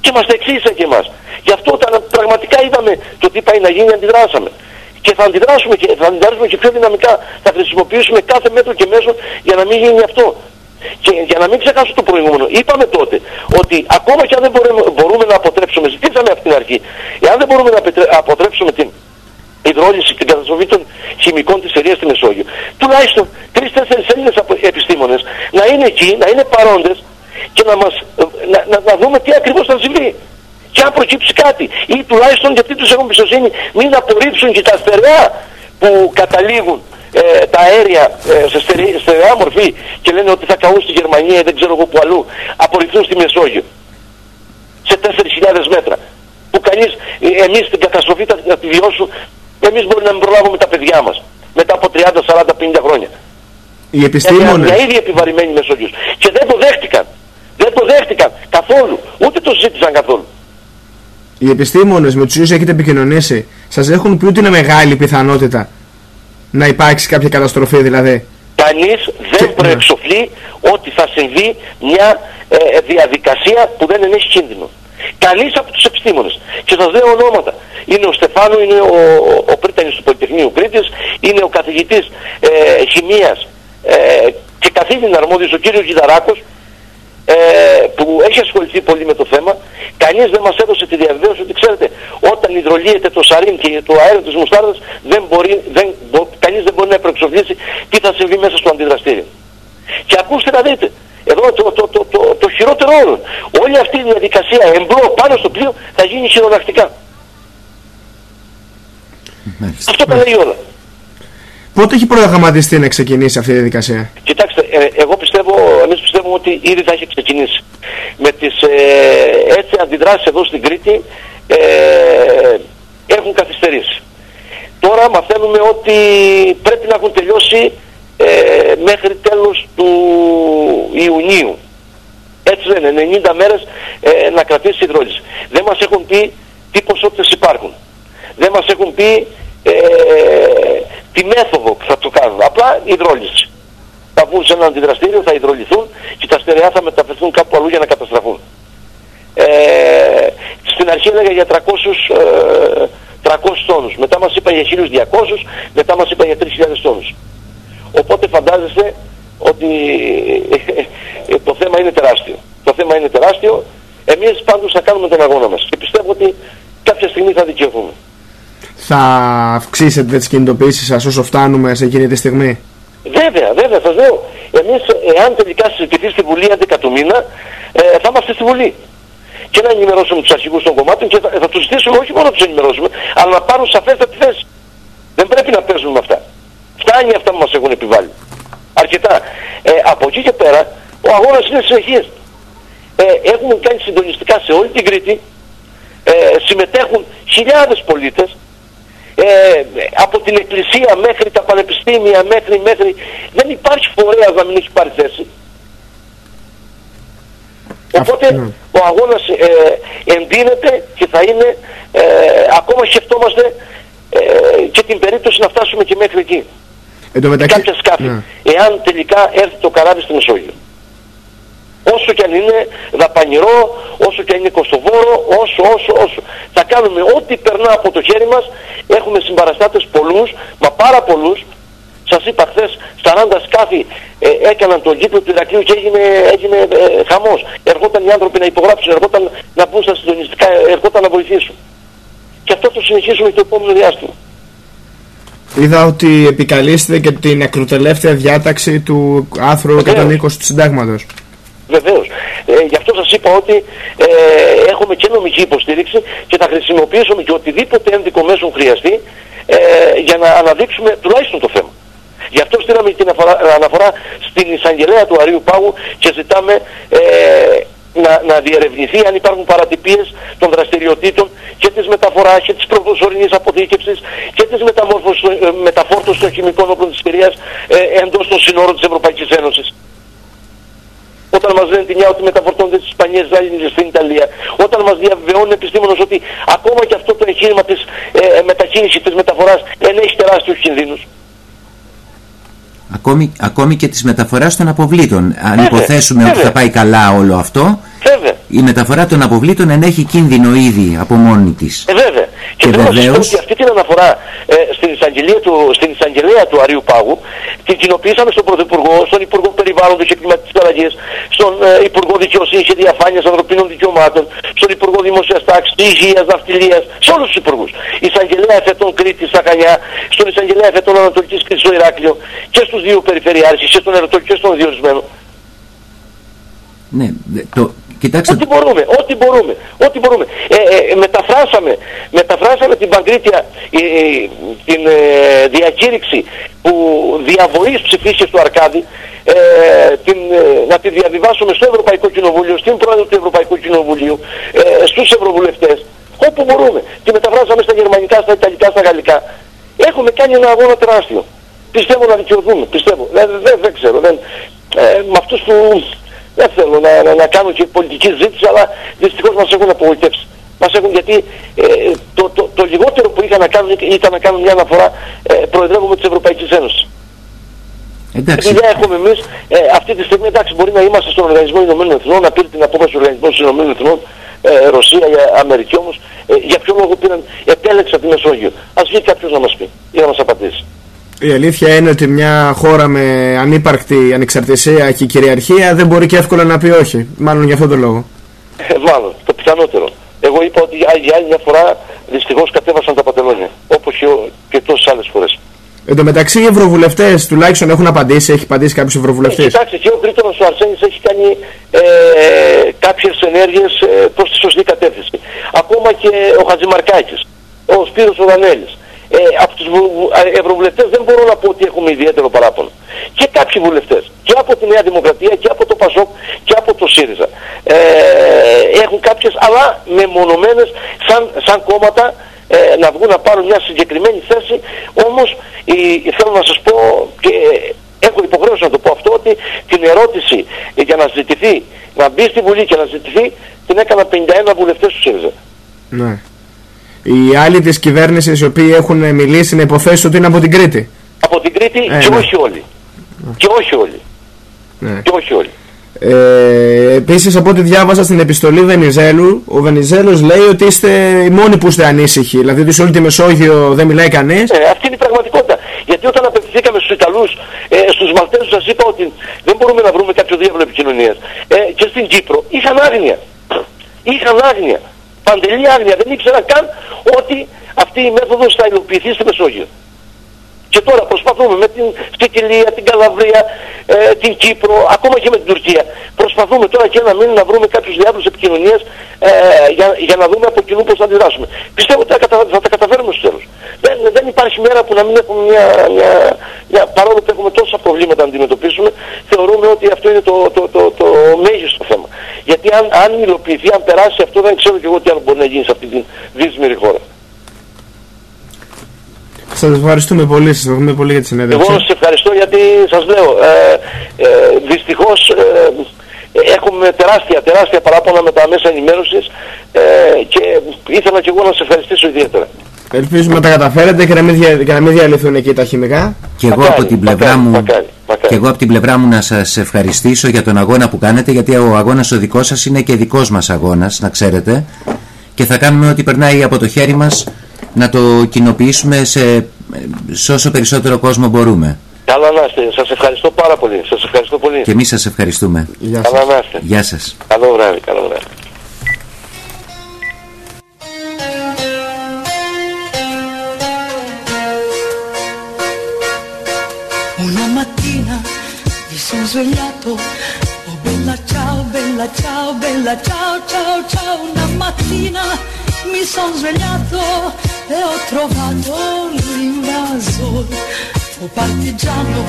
και μας τα εξήγησαν και εμάς. Γι' αυτό όταν πραγματικά είδαμε το τι πάει να γίνει αντιδράσαμε. Και θα αντιδράσουμε και, θα αντιδράσουμε και πιο δυναμικά. Θα χρησιμοποιήσουμε κάθε μέτρο και μέσο για να μην γίνει αυτό. Και για να μην ξεχάσω το προηγούμενο, είπαμε τότε ότι ακόμα και αν δεν μπορούμε, μπορούμε να αποτρέψουμε, ζητήσαμε από την αρχή, εάν δεν μπορούμε να πετρε- αποτρέψουμε την υδρόλυση, την καταστροφή των χημικών της Ερίας στη Μεσόγειο, τουλάχιστον τρεις-τέσσερις Έλληνες απο- επιστήμονες να είναι εκεί, να είναι παρόντες και να, μας, να, να, να δούμε τι ακριβώς θα συμβεί. Και αν προκύψει κάτι. Ή τουλάχιστον γιατί τους έχουν πιστοσύνη μην απορρίψουν και τα στερεά που καταλήγουν ε, τα αέρια ε, σε στερε- στερεά μορφή και λένε ότι θα καούν στη Γερμανία ή δεν ξέρω εγώ που αλλού απορριφθούν στη Μεσόγειο. Σε 4.000 μέτρα. Που κανείς ε, εμείς την καταστροφή θα, θα τη βιώσουν εμείς μπορεί να μην προλάβουμε τα παιδιά μας μετά από 30, 40, 50 χρόνια. Οι μια, επιστήμονες, μια ήδη επιβαρημένη Μεσόγειος. Και δεν το δέχτηκαν. Δεν το δέχτηκαν καθόλου. Ούτε το συζήτησαν καθόλου οι επιστήμονες με τους οποίους έχετε επικοινωνήσει σας έχουν πει ότι είναι μεγάλη πιθανότητα να υπάρξει κάποια καταστροφή δηλαδή; Κανείς Και- δεν προεξοφλεί ότι θα συμβεί μια ε, διαδικασία που δεν ενέχει κίνδυνο. Κανείς από τους επιστήμονες. Και σας λέω ονόματα. Είναι ο Στεφάνου, είναι ο, ο πρίτανης του Πολυτεχνείου Κρήτης, είναι ο καθηγητής ε, χημίας ε, και καθήλυνα αρμόδιος ο κύριος Γιδαράκος, ε, που έχει ασχοληθεί πολύ με το θέμα, κανείς δεν μας έδωσε τη διαβεβαίωση ότι ξέρετε, όταν υδρολύεται το σαρίν και το αέριο της μουστάρδας, δεν μπορεί, δεν, μπο- κανείς δεν μπορεί να προεξοφλήσει τι θα συμβεί μέσα στο αντιδραστήριο. Και ακούστε να δείτε, εδώ το, το, το, το, το χειρότερο όλων, όλη αυτή η διαδικασία εμπλό πάνω στο πλοίο θα γίνει χειρονακτικά. Μάλιστα. Αυτό τα λέει όλα. Πότε έχει προγραμματιστεί να ξεκινήσει αυτή η διαδικασία; Κοιτάξτε, ε, εγώ πιστεύω, εμείς πιστεύουμε ότι ήδη θα έχει ξεκινήσει. Με τις ε, έτσι αντιδράσεις εδώ στην Κρήτη ε, έχουν καθυστερήσει. Τώρα μαθαίνουμε ότι πρέπει να έχουν τελειώσει ε, μέχρι τέλος του Ιουνίου. Έτσι λένε, 90 μέρες ε, να κρατήσει η υδρόλυση. Δεν μας έχουν πει τι ποσότητες υπάρχουν. Δεν μας έχουν πει ε, τη μέθοδο που θα το κάνουν. Απλά υδρόλυση. Θα βγουν σε ένα αντιδραστήριο, θα υδρολυθούν και τα στερεά θα μεταφερθούν κάπου αλλού για να καταστραφούν. Ε, στην αρχή έλεγα για 300, ε, 300 τόνους. Μετά μας είπα για 1200, μετά μας είπα για 3.000 τόνους. Οπότε φαντάζεστε ότι ε, το θέμα είναι τεράστιο. Το θέμα είναι τεράστιο. Εμείς πάντως θα κάνουμε τον αγώνα μας και πιστεύω ότι κάποια στιγμή θα δικαιωθούμε. Θα αυξήσετε τις κινητοποιήσεις σας όσο φτάνουμε σε εκείνη τη στιγμή; Βέβαια, βέβαια, σας λέω. Εμείς, εάν τελικά συζητηθεί στη Βουλή 11 του μήνα, ε, θα είμαστε στη Βουλή. Και να ενημερώσουμε τους αρχηγούς των κομμάτων και θα, θα τους ζητήσουμε όχι μόνο να τους ενημερώσουμε, αλλά να πάρουν σαφέστατη θέση. Δεν πρέπει να παίζουμε με αυτά. Φτάνει αυτά που μας έχουν επιβάλει. Αρκετά. Ε, από εκεί και πέρα, ο αγώνας είναι συνεχής. Ε, έχουμε κάνει συντονιστικά σε όλη την Κρήτη, ε, συμμετέχουν χιλιάδες πολίτες, ε, από την εκκλησία μέχρι τα πανεπιστήμια, μέχρι, μέχρι, δεν υπάρχει φορέας να μην έχει πάρει θέση. Οπότε Αυτό, ναι. ο αγώνας ε, εντείνεται και θα είναι, ε, ακόμα σκεφτόμαστε ε, και την περίπτωση να φτάσουμε και μέχρι εκεί. Εν τω μεταξύ, Κάποια σκάφη. Ναι. Εάν τελικά έρθει το καράβι στη Μεσόγειο. Όσο και αν είναι δαπανηρό, όσο και αν είναι κοστοβόρο, όσο, όσο, όσο. Θα κάνουμε ό,τι περνά από το χέρι μας. Έχουμε συμπαραστάτες πολλούς, μα πάρα πολλούς. Σας είπα χθες 40 σκάφη ε, έκαναν τον κήπο του Ηρακλείου και έγινε, έγινε ε, χαμός. Ερχόταν οι άνθρωποι να υπογράψουν, ερχόταν να μπουν στα συντονιστικά, ερχόταν να βοηθήσουν. Και αυτό το συνεχίζουμε το επόμενο διάστημα. Είδα ότι επικαλείστε και την ακροτελεύθερη διάταξη του άρθρου 120 του Συντάγματος. Βεβαίως. Ε, γι' αυτό σας είπα ότι ε, έχουμε και νομική υποστήριξη και θα χρησιμοποιήσουμε και οτιδήποτε ένδικο μέσο χρειαστεί ε, για να αναδείξουμε τουλάχιστον το θέμα. Γι' αυτό στείλαμε την αφορά, αναφορά στην εισαγγελέα του Αρίου Πάγου και ζητάμε ε, να, να διερευνηθεί αν υπάρχουν παρατυπίες των δραστηριοτήτων και της μεταφοράς και της προδοσορινής αποθήκευσης και της μεταμόρφωσης, ε, μεταφόρτωσης των χημικών όπλων της Συρίας ε, εντός των συνόρων της Ευρωπαϊκής Ένωσης. Όταν μας λένε την μια ότι μεταφορτώνται στις Ισπανίες, στην Ιταλία. Όταν μας διαβεβαιώνουν επιστήμονες ότι ακόμα και αυτό το εγχείρημα της ε, μετακίνησης της μεταφοράς ενέχει τεράστιους κινδύνους. Ακόμη, ακόμη και της μεταφοράς των αποβλήτων. Αν Βέβαια, υποθέσουμε ότι βέβαια. θα πάει καλά όλο αυτό, Βέβαια. η μεταφορά των αποβλήτων ενέχει κίνδυνο ήδη από μόνη της. Ε, βέβαια. Και, Και θέλω να σας πω βεβαίως- ότι αυτή την αναφορά ε, στην, εισαγγελία του, στην εισαγγελέα του Αρίου Πάγου την κοινοποιήσαμε στον Πρωθυπουργό, στον Υπουργό Περιβάλλοντος και Κλιματικής Αλλαγής, στον ε, Υπουργό Δικαιοσύνης και Διαφάνειας Ανθρωπίνων Δικαιωμάτων, στον Υπουργό Δημοσίας Τάξης, Υγείας, Ναυτιλίας, σε όλους τους υπουργούς. Εισαγγελέα εφετών Κρήτης στα Χανιά, στον Εισαγγελέα εφετών Ανατολικής Κρήτης στο Ηράκλειο και στους δύο περιφερειάρχες, και στον Ερωτό και στον διορισμένο. Ναι, δε- το, κοιτάξτε, Ό,τι μπορούμε, ό,τι μπορούμε, ό,τι μπορούμε. Ε, ε, μεταφράσαμε, μεταφράσαμε την Παγκρίτια, ε, ε, την ε, διακήρυξη που διαβοής ψηφίστηκε στο Αρκάδι, ε, την, ε, να τη διαβιβάσουμε στο Ευρωπαϊκό Κοινοβούλιο, στην Πρόεδρο του Ευρωπαϊκού Κοινοβουλίου, ε, στους Ευρωβουλευτές, όπου μπορούμε. Τη μεταφράσαμε στα γερμανικά, στα ιταλικά, στα γαλλικά. Έχουμε κάνει ένα αγώνα τεράστιο. Πιστεύω να δικαιωθούμε, πιστεύω. Δεν, δεν, δεν ξέρω. Δεν, ε, με αυτούς που δεν θέλω να, να, να κάνω και πολιτική ζήτηση, αλλά δυστυχώς μας έχουν απογοητεύσει. Μας έχουν γιατί ε, το, το, το, λιγότερο που είχα να κάνω ήταν να κάνω μια αναφορά ε, προεδρεύουμε της Ευρωπαϊκής Ένωσης. εντάξει, Δουλειά έχουμε εμείς ε, αυτή τη στιγμή, εντάξει, μπορεί να είμαστε στον Οργανισμό Ηνωμένων Εθνών, να πήρε την απόφαση του Οργανισμού των Ηνωμένων Εθνών, ε, Ρωσία, ε, Αμερική όμως, ε, για ποιο λόγο πήραν, επέλεξα τη Μεσόγειο. Ας βγει κάποιος να μας πει ή να μας απαντήσει. Η αλήθεια είναι ότι μια χώρα με ανύπαρκτη ανεξαρτησία και κυριαρχία δεν μπορεί και εύκολα να πει όχι. Μάλλον για αυτόν τον λόγο. Ε, μάλλον, το πιθανότερο. Εγώ είπα ότι για για άλλη μια φορά δυστυχώς κατέβασαν τα παντελόνια, όπως και, ο- και τόσες άλλες φορές. Εν τω μεταξύ οι ευρωβουλευτές τουλάχιστον έχουν απαντήσει, έχει απαντήσει κάποιος Ε, ευρωβουλευτή. κοιτάξτε, και ο Κρήτονος ο Αρσένης έχει κάνει ε, κάποιες ενέργειες ε, προς τη σωστή κατεύθυνση. Ακόμα και ο Χατζημαρκάκης, ο Σπύρος ο Δανέλης. Ε, από τους βου- βου- ε, ευρωβουλευτές δεν μπορώ να πω ότι έχουμε ιδιαίτερο παράπονο. Και κάποιοι βουλευτές, και από τη Νέα Δημοκρατία, και από το ΠΑΣΟΚ, και από το ΣΥΡΙΖΑ. Ε, έχουν κάποιες, αλλά μεμονωμένες σαν, σαν κόμματα ε, να βγουν να πάρουν μια συγκεκριμένη θέση. Όμως η, θέλω να σας πω και έχω υποχρέωση να το πω αυτό ότι την ερώτηση για να ζητηθεί, να μπει στη Βουλή και να ζητηθεί την έκανα 51 βουλευτές του ΣΥΡΙΖΑ. Ναι. Οι άλλοι της κυβέρνησης οι οποίοι έχουν μιλήσει να υποθέσουν ότι είναι από την Κρήτη. Από την Κρήτη Ε, και ναι. όχι όλοι. Και όχι όλοι. Ναι. Και όχι όλοι. Ε, Επίσης, από ό,τι διάβασα στην επιστολή Βενιζέλου, ο Βενιζέλος λέει ότι είστε οι μόνοι που είστε ανήσυχοι. Δηλαδή ότι σε όλη τη Μεσόγειο δεν μιλάει κανείς. Ε, αυτή είναι η πραγματικότητα. Γιατί όταν απευθυνθήκαμε στους Ιταλούς, ε, στους Μαλτέζους σας είπα ότι δεν μπορούμε να βρούμε κάποιο διάβολο επικοινωνίας. Ε, και στην Κύπρο είχαν άγνοια. Είχαν άγνοια. Παντελή άγνοια. Δεν ήξεραν καν ότι αυτή η μέθοδος θα υλοποιηθεί στη Μεσόγειο. Και τώρα προσπαθούμε με την Σικελία, την Καλαβρία, ε, την Κύπρο, ακόμα και με την Τουρκία. Προσπαθούμε τώρα και ένα μήνα να βρούμε κάποιους διάβλους επικοινωνίας ε, για, για να δούμε από κοινού πώς θα αντιδράσουμε. Πιστεύω ότι θα, κατα- θα τα καταφέρουμε στο τέλος. Δεν, δεν υπάρχει μέρα που να μην έχουμε μια, μια, μια παρόλο που έχουμε τόσα προβλήματα να αντιμετωπίσουμε, θεωρούμε ότι αυτό είναι το, το, το, το, μέγιστο θέμα. Γιατί αν, αν υλοποιηθεί, αν περάσει αυτό, δεν ξέρω και εγώ τι άλλο μπορεί να γίνει σε αυτή την δύσμηρη χώρα. Σας ευχαριστούμε πολύ, σας ευχαριστούμε πολύ για τη συνέντευξη. Εγώ σας ευχαριστώ γιατί σας λέω, ε, ε, δυστυχώς ε, έχουμε τεράστια, τεράστια παράπονα με τα μέσα ενημέρωσης ε, και ήθελα και εγώ να σας ευχαριστήσω ιδιαίτερα. Ελπίζουμε να τα καταφέρετε και να μην, δια, και να μην διαλυθούν εκεί τα χημικά. και εγώ Μακάρι, από την πλευρά μακάρι, μου Μακάρι, μακάρι. Και εγώ από την πλευρά μου να σας ευχαριστήσω για τον αγώνα που κάνετε γιατί ο αγώνας ο δικός σας είναι και δικός μας αγώνας, να ξέρετε. Και θα κάνουμε ό,τι περνάει από το χέρι μας να το κοινοποιήσουμε σε, σε όσο περισσότερο κόσμο μπορούμε. Καλά να είστε. Σας ευχαριστώ πάρα πολύ. Σας ευχαριστώ πολύ. Και εμείς σας ευχαριστούμε. Γεια σας. Καλά να είστε. Γεια σας. Καλό βράδυ. Καλό βράδυ. Una mattina mi sono svegliato, oh bella ciao, bella ciao, bella ciao, ciao, ciao. Una mattina mi sono svegliato e ho trovato l'invasore. Oh partigiano,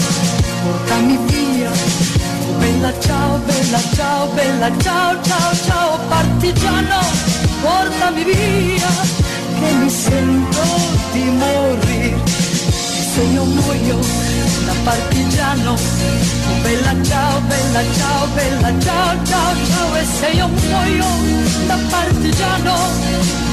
portami via. Oh bella ciao, bella ciao, bella ciao, ciao, ciao. Partigiano, portami via, che mi sento di morire. Se io muoio da partigiano, oh bella ciao, bella ciao, bella ciao, ciao, ciao, e se io muoio da partigiano,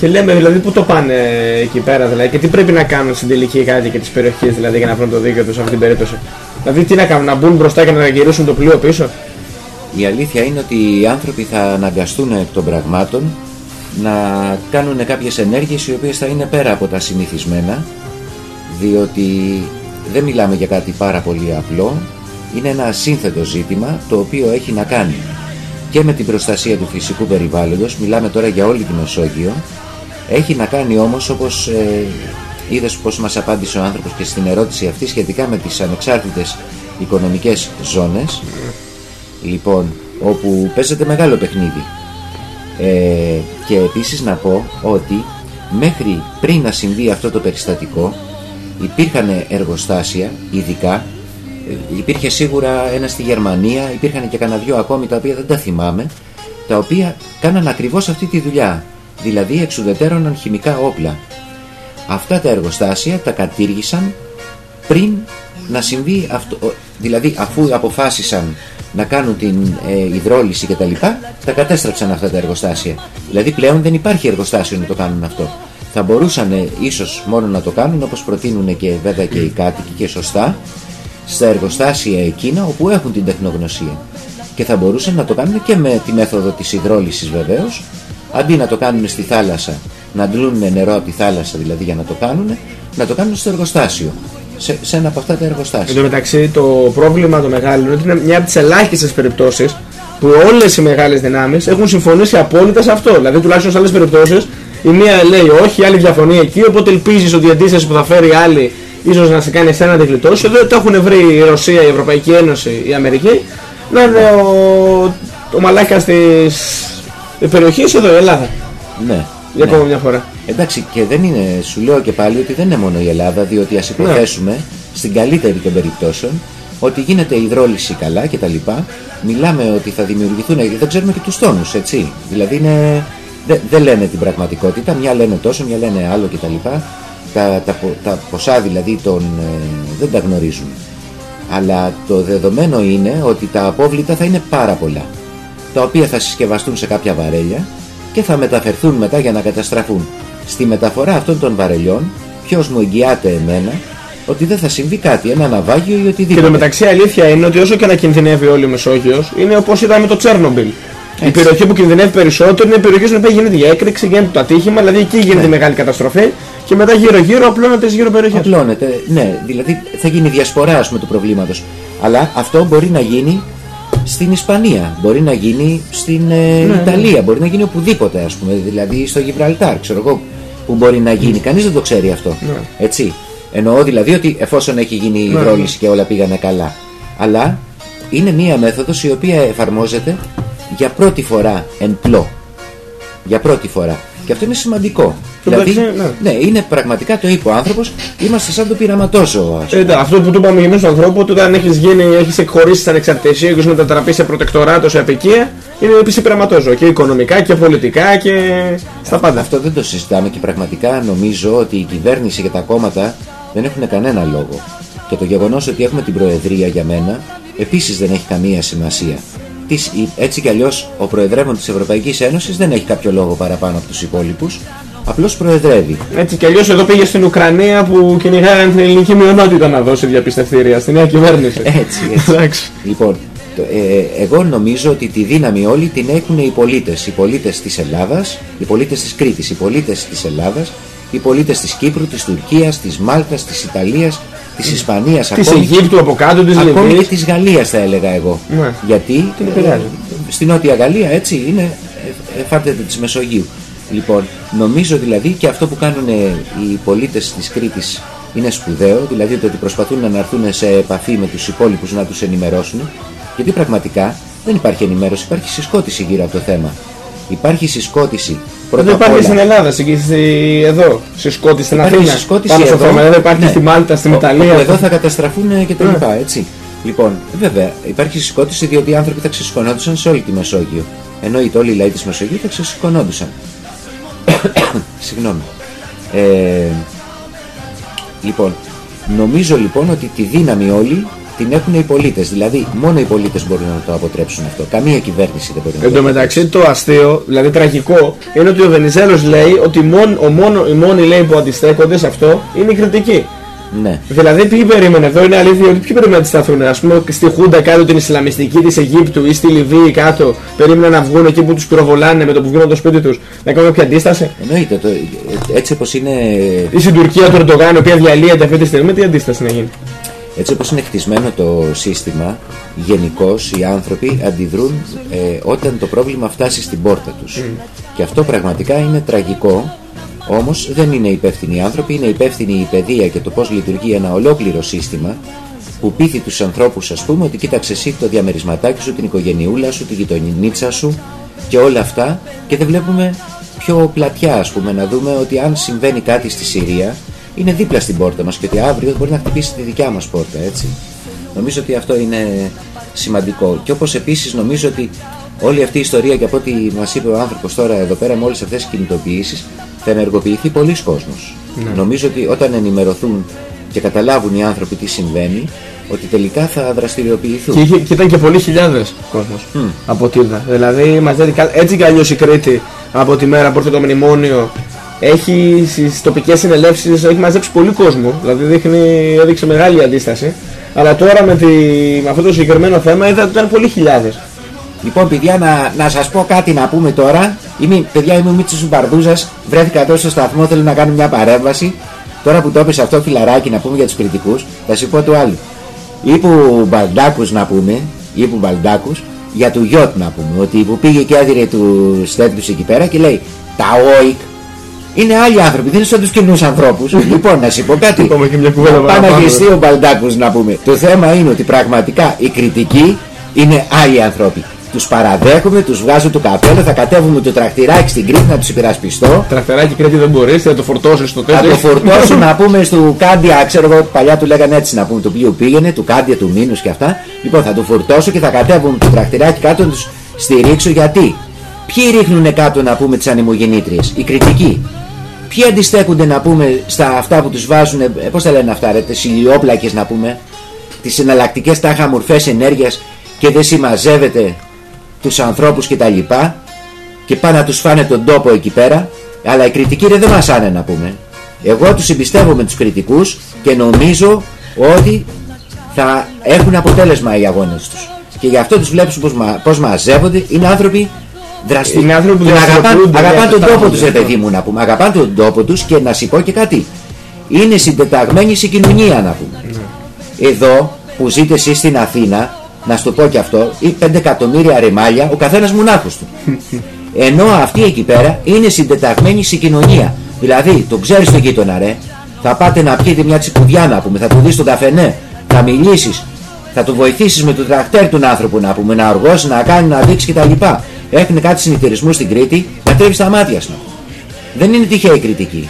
και λέμε δηλαδή πού το πάνε εκεί πέρα δηλαδή και τι πρέπει να κάνουν στην τελική κάτοικοι της περιοχής δηλαδή για να βρουν το δίκαιο τους σε αυτή την περίπτωση. Δηλαδή τι να κάνουν, να μπουν μπροστά και να γυρίσουν το πλοίο πίσω; Η αλήθεια είναι ότι οι άνθρωποι θα αναγκαστούν εκ των πραγμάτων να κάνουν κάποιες ενέργειες οι οποίες θα είναι πέρα από τα συνηθισμένα διότι δεν μιλάμε για κάτι πάρα πολύ απλό είναι ένα σύνθετο ζήτημα το οποίο έχει να κάνει και με την προστασία του φυσικού περιβάλλοντος μιλάμε τώρα για όλη τη Μεσόγειο έχει να κάνει όμως όπως ε, είδες πως μας απάντησε ο άνθρωπος και στην ερώτηση αυτή σχετικά με τις ανεξάρτητες οικονομικές ζώνες. Λοιπόν όπου παίζεται μεγάλο παιχνίδι. Ε, και επίσης να πω ότι μέχρι πριν να συμβεί αυτό το περιστατικό υπήρχαν εργοστάσια ειδικά. Ε, υπήρχε σίγουρα ένα στη Γερμανία υπήρχαν και κανένα δυο ακόμη τα οποία δεν τα θυμάμαι τα οποία κάναν ακριβώς αυτή τη δουλειά δηλαδή εξουδετέρωναν χημικά όπλα αυτά τα εργοστάσια τα κατήργησαν πριν να συμβεί αυτό. ο- Δηλαδή, αφού αποφάσισαν να κάνουν την ε, υδρόλυση και τα λοιπά, τα κατέστρεψαν αυτά τα εργοστάσια. Δηλαδή, πλέον δεν υπάρχει εργοστάσιο να το κάνουν αυτό. Θα μπορούσαν ε, ίσως μόνο να το κάνουν, όπως προτείνουν και βέβαια και οι κάτοικοι και σωστά, στα εργοστάσια εκείνα όπου έχουν την τεχνογνωσία. Και θα μπορούσαν να το κάνουν και με τη μέθοδο της υδρόλυσης βεβαίως, αντί να το κάνουν στη θάλασσα, να αντλούν νερό από τη θάλασσα δηλαδή για να το κάνουν, να το κάνουν στο εργοστάσιο. Σε, σε ένα από αυτά τα Εν εργοστάσια. τω μεταξύ το πρόβλημα το μεγάλο είναι ότι είναι μια από τις ελάχιστες περιπτώσεις που όλες οι μεγάλες δυνάμεις έχουν συμφωνήσει απόλυτα σε αυτό. Δηλαδή τουλάχιστον σε άλλες περιπτώσεις η μία λέει όχι, η άλλη διαφωνεί εκεί, οπότε ελπίζεις ότι η αντίσταση που θα φέρει η άλλη ίσως να σε κάνει εσένα να τη γλιτώσεις. Εδώ το έχουν βρει η Ρωσία, η Ευρωπαϊκή Ένωση, η Αμερική να είναι ο, ο μαλάκας της περιοχής εδώ η Ελλάδα. Ναι. Για ναι. ακόμα μια φορά. Εντάξει, και δεν είναι, σου λέω και πάλι ότι δεν είναι μόνο η Ελλάδα, διότι ας υποθέσουμε στην καλύτερη των περιπτώσεων ότι γίνεται υδρόλυση καλά και τα λοιπά. Μιλάμε ότι θα δημιουργηθούν, δεν ξέρουμε και τους τόνους, έτσι. Δηλαδή είναι, δεν, δεν λένε την πραγματικότητα, μια λένε τόσο, μια λένε άλλο και τα λοιπά. Τα, τα, πο- τα ποσά δηλαδή των, ε, δεν τα γνωρίζουν. Αλλά το δεδομένο είναι ότι τα απόβλητα θα είναι πάρα πολλά τα οποία θα συσκευαστούν σε κάποια βαρέλια και θα μεταφερθούν μετά για να καταστραφούν. Στη μεταφορά αυτών των βαρελιών, ποιος μου εγγυάται εμένα ότι δεν θα συμβεί κάτι, ένα ναυάγιο ή Και οτιδήποτε. το μεταξύ αλήθεια είναι ότι όσο και να κινδυνεύει όλη η Μεσόγειος, είναι όπως είδαμε το Τσέρνομπιλ. Η Έτσι. περιοχή που κινδυνεύει περισσότερο είναι η περιοχή στην οποία γίνεται η έκρηξη, γίνεται το ατύχημα, δηλαδή εκεί γίνεται Ναι. η μεγάλη καταστροφή και μετά γύρω-γύρω απλώνεται τις γύρω περιοχές. Απλώνεται, ναι, δηλαδή θα γίνει διασπορά ας πούμε, του προβλήματος. Αλλά αυτό μπορεί να γίνει στην Ισπανία, μπορεί να γίνει στην ε, Ναι, Ιταλία, μπορεί να γίνει οπουδήποτε ας πούμε, δηλαδή στο Γιβραλτάρ, ξέρω εγώ που μπορεί να γίνει. Κανείς δεν το ξέρει αυτό. Ναι. Έτσι. Εννοώ δηλαδή ότι εφόσον έχει γίνει η Ναι, υδρόλυση και όλα πήγανε καλά. Αλλά είναι μία μέθοδος η οποία εφαρμόζεται για πρώτη φορά εν πλώ. Για πρώτη φορά. Και αυτό είναι σημαντικό. Δηλαδή, Εντάξει, ναι. ναι, είναι πραγματικά το είπε ο άνθρωπος, είμαστε σαν το πειραματόζωο. ας Ε, πούμε. ναι, αυτό που του είπαμε εμείς στον ανθρώπου, ότι όταν έχεις γίνει, έχεις εκχωρήσει την ανεξαρτησία και έχεις μετατραπεί σε προτεκτοράτο, σε απικία, είναι επίσης πειραματόζωο. Και οικονομικά και πολιτικά και στα πάντα. Αυτό δεν το συζητάμε και πραγματικά νομίζω ότι η κυβέρνηση και τα κόμματα δεν έχουν κανένα λόγο. Και το γεγονός ότι έχουμε την Προεδρία για μένα επίσης δεν έχει καμία σημασία. Της- η- Έτσι κι αλλιώς ο Προεδρεύων της Ευρωπαϊκής Ένωσης δεν έχει κάποιο λόγο παραπάνω από τους υπόλοιπους. Απλώς προεδρεύει. Έτσι κι αλλιώς εδώ πήγε στην Ουκρανία που κυνηγάγανε την ελληνική μειονότητα να δώσει διαπιστευτήρια στη νέα κυβέρνηση. Έτσι, έτσι. Εντάξει. Λοιπόν, το- ε, εγώ νομίζω ότι τη δύναμη όλη την έχουν οι πολίτες. Οι πολίτες της Ελλάδας, οι πολίτες της Κρήτης, οι πολίτες της Ελλάδας, οι πολίτες της Κύπρου, της Τουρκίας, της Μάλτας, της Ιταλίας, της Ισπανίας, Της ακόμη, Αιγύπτου από κάτω, της ακόμη και Λιβύη. της Γαλλίας θα έλεγα εγώ. Ναι. Γιατί Την επηρεάζει. ε, στη Νότια Γαλλία έτσι είναι ε, ε, φάρτεται της Μεσογείου. Λοιπόν, νομίζω δηλαδή και αυτό που κάνουν ε, οι πολίτες της Κρήτης είναι σπουδαίο, δηλαδή το ότι προσπαθούν να έρθουν σε επαφή με τους υπόλοιπους να τους ενημερώσουν, γιατί πραγματικά δεν υπάρχει ενημέρωση, υπάρχει συσκότηση γύρω από το θέμα. Υπάρχει συσκότηση πρώτα Δεν απ' υπάρχει όλα. στην Ελλάδα, στη, στη- εδώ, στη Σκότη, στην Υπάρχει Αθήνα. συσκότηση Πάνω στο εδώ. θέμα, δεν υπάρχει Ναι. στη Μάλτα, στην Ο- Ιταλία. όπου Εδώ θα καταστραφούν ε, και τα Ναι. λοιπά, έτσι. Λοιπόν, βέβαια, υπάρχει συσκότηση διότι οι άνθρωποι θα ξεσηκωνόντουσαν σε όλη τη Μεσόγειο. Εννοείται όλοι οι λαοί της Μεσογείου θα ξεσηκωνόντουσαν. Συγγνώμη. Ε, λοιπόν, νομίζω λοιπόν ότι τη δύναμη όλη την έχουν οι πολίτες. Δηλαδή, μόνο οι πολίτες μπορούν να το αποτρέψουν αυτό. Καμία κυβέρνηση δεν μπορεί να Εν το τω μεταξύ το αστείο, δηλαδή τραγικό, είναι ότι ο Βενιζέλος λέει ότι μόν, ο μόνο, οι μόνοι λέει που αντιστέκονται σε αυτό είναι οι κριτικοί. Ναι. Δηλαδή, ποιοι περίμενε εδώ, είναι αλήθεια ότι ποιοι περίμενε να αντισταθούν. Α πούμε, στη Χούντα κάτω την Ισλαμιστική της Αιγύπτου ή στη Λιβύη κάτω, περίμεναν να βγουν εκεί που τους προβολάνε με το που βγαίνουν το σπίτι τους, να κάνουν κάποια αντίσταση; Εννοείται. Το, έτσι όπως είναι Ή στην Τουρκία του Ερντογάν, η οποία διαλύεται αυτή τη στιγμή, τι αντίσταση να γίνει; Έτσι όπως είναι χτισμένο το σύστημα, γενικώς οι άνθρωποι αντιδρούν ε, όταν το πρόβλημα φτάσει στην πόρτα τους. Και αυτό πραγματικά είναι τραγικό, όμως δεν είναι υπεύθυνοι οι άνθρωποι, είναι υπεύθυνη η παιδεία και το πώς λειτουργεί ένα ολόκληρο σύστημα που πείθει τους ανθρώπους ας πούμε ότι κοίταξε εσύ το διαμερισματάκι σου, την οικογενειούλα σου, τη γειτονίτσα σου και όλα αυτά και δεν βλέπουμε πιο πλατιά ας πούμε να δούμε ότι αν συμβαίνει κάτι στη Συρία είναι δίπλα στην πόρτα μας και ότι αύριο μπορεί να χτυπήσει τη δικιά μας πόρτα έτσι. Νομίζω ότι αυτό είναι σημαντικό και όπως επίσης νομίζω ότι όλη αυτή η ιστορία και από ό,τι μας είπε ο άνθρωπος τώρα εδώ πέρα με όλες αυτές τις κινητοποιήσεις θα ενεργοποιηθεί πολλοί κόσμος. Νομίζω ότι όταν ενημερωθούν και καταλάβουν οι άνθρωποι τι συμβαίνει ότι τελικά θα δραστηριοποιηθούν. Και, είχε, και ήταν και πολλοί χιλιάδες κόσμος από ό,τι είδα. Δηλαδή, μαζεύει κα- έτσι κι αλλιώς η Κρήτη από τη μέρα που ήρθε το μνημόνιο έχει στις τοπικές συνελεύσεις έχει μαζέψει πολύ κόσμο. Δηλαδή, δείχνει, έδειξε μεγάλη αντίσταση. Αλλά τώρα με, τη, με αυτό το συγκεκριμένο θέμα είδα ότι ήταν πολλοί χιλιάδες. Λοιπόν, παιδιά, να, να σας πω κάτι να πούμε τώρα. Είμαι, παιδιά, είμαι ο Μίτσος Μπαρδούζας. Βρέθηκα εδώ στο σταθμό, θέλω να κάνω μια παρέμβαση. Τώρα που το έπεσε αυτό φιλαράκι να πούμε για τους κριτικούς, θα σου πω το άλλο. Είπε ο Μπαλντάκους να πούμε, είπε ο Μπαλντάκους για του Γιώτ να πούμε, ότι που πήγε και έδιρε τους τέτοιους εκεί πέρα και λέει Τα ΟΙΚ είναι άλλοι άνθρωποι, δεν είναι σαν τους κοινούς ανθρώπους. λοιπόν, να σου πω κάτι. Είπαμε και μια κουβέντα Να πάει να παραπάνω. γυριστεί ο Μπαλντάκους να πούμε. Το θέμα είναι ότι πραγματικά οι κριτικοί είναι άλλοι άνθρωποι. Τους παραδέχομαι, τους βγάζω το καπέλο, θα κατέβουμε το τρακτηράκι στην Κρήτη να τους υπερασπιστώ. Τραχτεράκι Κρήτη δεν μπορείς, θα το φορτώσεις στο Θα τέτοιο. το φορτώσω να πούμε στο Κάντια, ξέρω εγώ, παλιά του λέγανε έτσι να πούμε το οποίο πήγαινε, του Κάντια, του Μήνους και αυτά. Λοιπόν, θα το φορτώσω και θα κατέβουμε το τρακτηράκι κάτω να τους στηρίξω γιατί. Ποιοι ρίχνουν κάτω να πούμε τις ανεμογεννήτριες, οι κριτικοί; Ποιοι αντιστέκονται να πούμε στα αυτά που τους βάζουν, πώς τα λένε αυτά, ρε, τις ηλιόπλακες να πούμε, τις εναλλακτικές τάχα μορφές ενέργειας και δεν συμμαζεύεται τους ανθρώπους κτλ. Και πάνε να τους φάνε τον τόπο εκεί πέρα. Αλλά οι κριτικοί ρε, δεν μας άνε να πούμε. Εγώ τους εμπιστεύομαι τους κριτικούς και νομίζω ότι θα έχουν αποτέλεσμα οι αγώνες τους. Και γι' αυτό τους βλέπεις πώς πώς μαζεύονται. Είναι άνθρωποι δραστηριοί. Είναι άνθρωποι που Και αγαπάνε, δραστηριοποιούνται, αγαπάνε τον διαπιστώνονται. τόπο τους, ρε παιδί μου, να πούμε. Αγαπάνε τον τόπο τους και να σου πω και κάτι. Είναι συντεταγμένοι σε κοινωνία, να πούμε. Εδώ που ζείτε εσείς στην Αθήνα, να σου το πω και αυτό, ή 5 εκατομμύρια ρεμάλια, ο καθένας μονάχος του. Ενώ αυτοί εκεί πέρα είναι συντεταγμένοι σε κοινωνία. Δηλαδή, τον ξέρεις τον γείτονα, ρε. Θα πάτε να πιείτε μια τσικουδιά να πούμε, θα του δεις τον καφενέ, θα μιλήσεις, θα του βοηθήσεις με το τρακτέρ του άνθρωπου να πούμε, να οργώσει, να κάνει, να δείξει κτλ. Έχουν κάτι συνεταιρισμού στην Κρήτη, να τρέβει τα μάτια σου. Δεν είναι τυχαία η κριτική.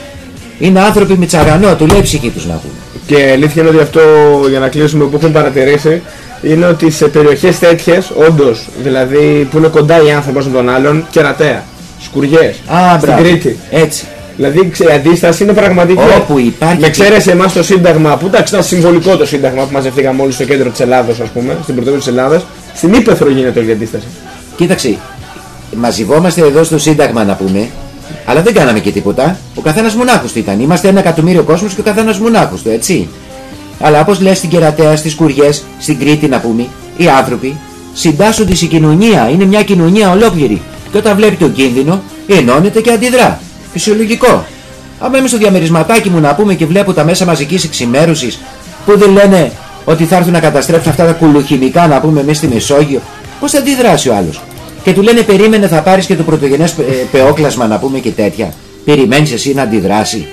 Είναι άνθρωποι με τσαγανό, του λέει η ψυχή τους να πούμε. Και αλήθεια είναι ότι αυτό για να κλείσουμε που έχουν παρατηρήσει είναι ότι σε περιοχές τέτοιες, όντως, δηλαδή που είναι κοντά οι άνθρωποι με τον άλλον, κερατέα, σκουριές, Α, στην μπράβο. Κρήτη. Έτσι. Δηλαδή ξε- η αντίσταση είναι πραγματική. Όπου υπάρχει- Με εξαίρεση εμάς το Σύνταγμα, που εντάξει ήταν συμβολικό το Σύνταγμα που μαζευτήκαμε όλοι στο κέντρο της Ελλάδος, ας πούμε, στην πρωτεύουσα της Ελλάδας, στην Ήπεθρο γίνεται όλη η αντίσταση. Κοίταξε, μαζευόμαστε εδώ στο Σύνταγμα να πούμε, αλλά δεν κάναμε και τίποτα. Ο καθένας μονάχος του ήταν. Είμαστε ένα εκατομμύριο κόσμος και ο καθένας μονάχος του, έτσι. Αλλά όπως λες στην Κερατέα, στις Κουριές, στην Κρήτη να πούμε, οι άνθρωποι συντάσσονται σε κοινωνία. Είναι μια κοινωνία ολόκληρη. Και όταν βλέπει τον κίνδυνο, ενώνεται και αντιδρά. Φυσιολογικό. Άμα είμαι στο διαμερισματάκι μου να πούμε και βλέπω τα μέσα μαζικής εξημέρωσης που δεν λένε ότι θα έρθουν να καταστρέψουν αυτά τα κουλουχημικά να πούμε μέσα στη Μεσόγειο, πώς θα αντιδράσει ο άλλος; Και του λένε περίμενε θα πάρεις και το πρωτογενές πεόκλασμα να πούμε και τέτοια. Περιμένεις εσύ να αντιδράσει.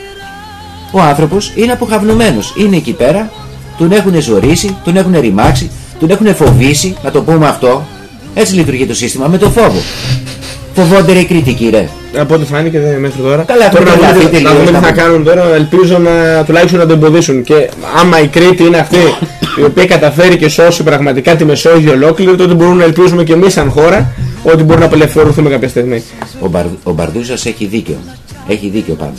Ο άνθρωπος είναι αποχαυνωμένο. Είναι εκεί πέρα, τον έχουν ζωρίσει, τον έχουν ρημάξει, τον έχουν φοβήσει, να το πούμε αυτό. Έτσι λειτουργεί το σύστημα με το φόβο. Φοβόνται οι κριτικοί, ρε. Από ό,τι φάνηκε δεν μέχρι τώρα. Καλά, τώρα να έχουν δούμε, τρελαθεί τι- να τελείως, δούμε τι να θα πούμε. κάνουν τώρα. Ελπίζω να τουλάχιστον να το εμποδίσουν. Και άμα η Κρήτη είναι αυτή η οποία καταφέρει και σώσει πραγματικά τη Μεσόγειο ολόκληρη, τότε μπορούμε να ελπίζουμε και εμείς σαν χώρα ότι μπορούμε να απελευθερωθούμε κάποια στιγμή. Ο, Μπαρ, ο Μπαρδούζας έχει δίκιο. Έχει δίκιο πάνω.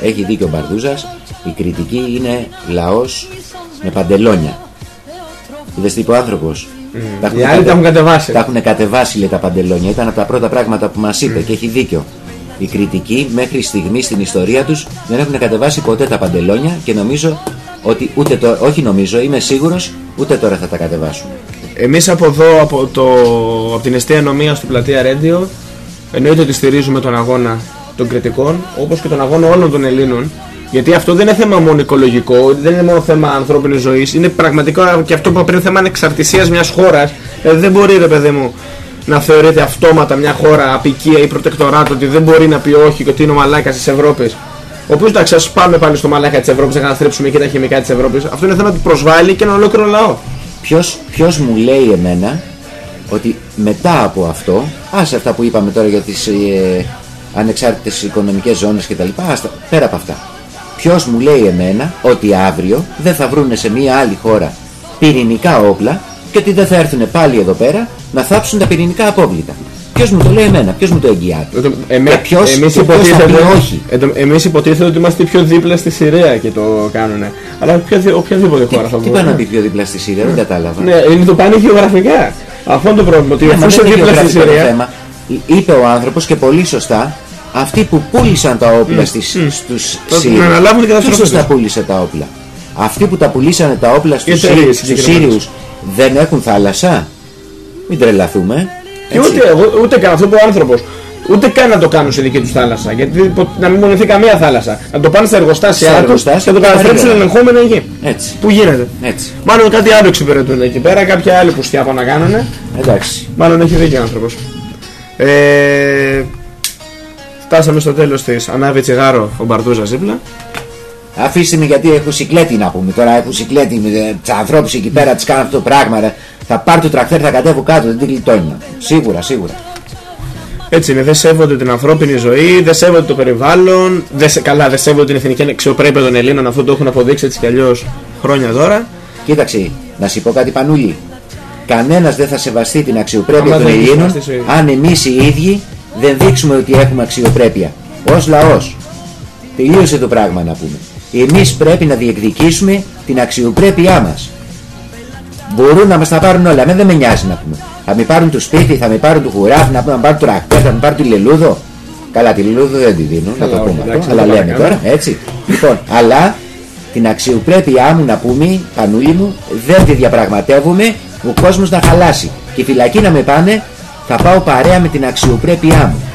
Έχει δίκιο ο Μπαρδούζας. Η κριτική είναι λαός με παντελόνια. Είδες τι είπε ο άνθρωπος; Τα Οι άλλοι τα έχουν κατεβάσει. Τα έχουν κατεβάσει λέει τα παντελόνια. Ήταν από τα πρώτα πράγματα που μας είπε και έχει δίκιο. Οι κριτικοί μέχρι στιγμή στην ιστορία τους δεν έχουν κατεβάσει ποτέ τα παντελόνια και νομίζω ότι ούτε το, όχι νομίζω, είμαι σίγουρος ούτε τώρα θα τα κατεβάσουν. Εμείς από εδώ, από, το, από την αιστεία νομίας του πλατεία Radio, εννοείται ότι στηρίζουμε τον αγώνα των κριτικών, όπως και τον αγώνα όλων των Ελλήνων. Γιατί αυτό δεν είναι θέμα μόνο οικολογικό, δεν είναι μόνο θέμα ανθρώπινης ζωής, είναι πραγματικά και αυτό που είπα πριν θέμα ανεξαρτησίας μιας χώρας. Ε, δεν μπορεί, ρε παιδί μου, να θεωρείται αυτόματα μια χώρα απικία ή προτεκτοράτο ότι δεν μπορεί να πει όχι και ότι είναι ο μαλάκας της Ευρώπης. Οπότε εντάξει, ας πάμε πάλι στο μαλάκα της Ευρώπης να καταστρέψουμε και τα χημικά της Ευρώπης. Αυτό είναι θέμα που προσβάλλει και έναν ολόκληρο λαό. Ποιος, ποιος μου λέει εμένα ότι μετά από αυτό, άσε αυτά που είπαμε τώρα για τις ε, ανεξάρτητες οικονομικές ζώνες κτλ. Άστα, πέρα από αυτά. Ποιος μου λέει εμένα ότι αύριο δεν θα βρούνε σε μια άλλη χώρα πυρηνικά όπλα και ότι δεν θα έρθουν πάλι εδώ πέρα να θάψουν τα πυρηνικά απόβλητα. Ποιος μου το λέει εμένα, ποιος μου το εγγυάται; Ε, εμέ- Και ποιος- εμείς και ποιος θα υποτίθεται, πει όχι; ε, το- εμείς υποτίθεται ότι είμαστε πιο δίπλα στη Συρία και το κάνουνε. Αλλά ποια, οποιαδήποτε χώρα θα Τι μπορούσε. πάει να πει πιο δίπλα στη Συρία, δεν κατάλαβα. Ναι, είναι το πάνε γεωγραφικά. Αυτό είναι το πρόβλημα. Ότι Ναι, μα αφού είσαι δεν είναι δίπλα στη γεωγραφικό το Συρία. θέμα. Είπε ο άνθρωπος και πολύ σωστά, αυτοί που πούλησαν τα όπλα στις, στους Θα Σύριους, να αναλάβουν και τα ποιος στροφή τα τους. πούλησε τα όπλα; Αυτοί που τα πουλήσανε τα όπλα στους, εταιρείες Σύριους, στους συγκεκριμένες. Σύριους δεν έχουν θάλασσα; Μην τρελαθούμε. Και έτσι. ούτε, εγώ- ούτε καν αυτό που ο άνθρωπος. Ούτε καν να το κάνουν σε δική τους θάλασσα. Γιατί πο- να μην μονηθεί καμία θάλασσα. Να το πάνε στα εργοστάσια Στα του εργοστάσια και να το και καταστρέψουν γρήγορα. ελεγχόμενα γη. Έτσι. Πού γίνεται. Έτσι. Μάλλον κάτι άλλο εξυπηρετούν εκεί πέρα, κάποια άλλη πουστιά που να κάνουν. Εντάξει. Μάλλον έχει δίκιο ο άνθρωπος. Ε, φτάσαμε στο τέλος της. Ανάβει τσιγάρο ο Μπαρδούζας δίπλα. Αφήστε με γιατί έχω σικλέτη να πούμε. Τώρα έχω σικλέτη με τους ανθρώπους εκεί πέρα, τη κάνω αυτό το πράγμα. ρε. Θα πάρει το τρακτέρ, θα κατέβω κάτω, δεν την γλιτώνει. Σίγουρα, σίγουρα. Έτσι είναι, δεν σέβονται την ανθρώπινη ζωή, δεν σέβονται το περιβάλλον, δεν σε, καλά, δεν σέβονται την εθνική αξιοπρέπεια των Ελλήνων, αυτό το έχουν αποδείξει έτσι κι αλλιώς χρόνια τώρα. Κοίταξε, να σου πω κάτι πανούλι. Κανένας δεν θα σεβαστεί την αξιοπρέπεια Άμα των δεν Ελλήνων σεβαστείς ο ίδιος. αν εμείς οι ίδιοι δεν δείξουμε ότι έχουμε αξιοπρέπεια. Ω λαός. Τελείωσε το πράγμα να πούμε. Εμείς πρέπει να διεκδικήσουμε την αξιοπρέπειά μας. Μπορούν να μας τα πάρουν όλα, εμένα δεν με νοιάζει να πούμε. Θα με πάρουν το σπίτι, θα με πάρουν το χουράφι, να να πάρουν το τρακτέρ, θα με πάρουν τη λελούδο. Καλά, τη λελούδο δεν τη δίνουν, να το Καλά, πούμε εντάξει, αυτό. δεν Αλλά το λέμε παρακάνω. τώρα, έτσι. Λοιπόν, αλλά την αξιοπρέπειά μου να πούμε, Πανούλη μου, δεν τη διαπραγματεύομαι, ο κόσμος να χαλάσει. Και η φυλακή να με πάνε, θα πάω παρέα με την αξιοπρέπειά μου.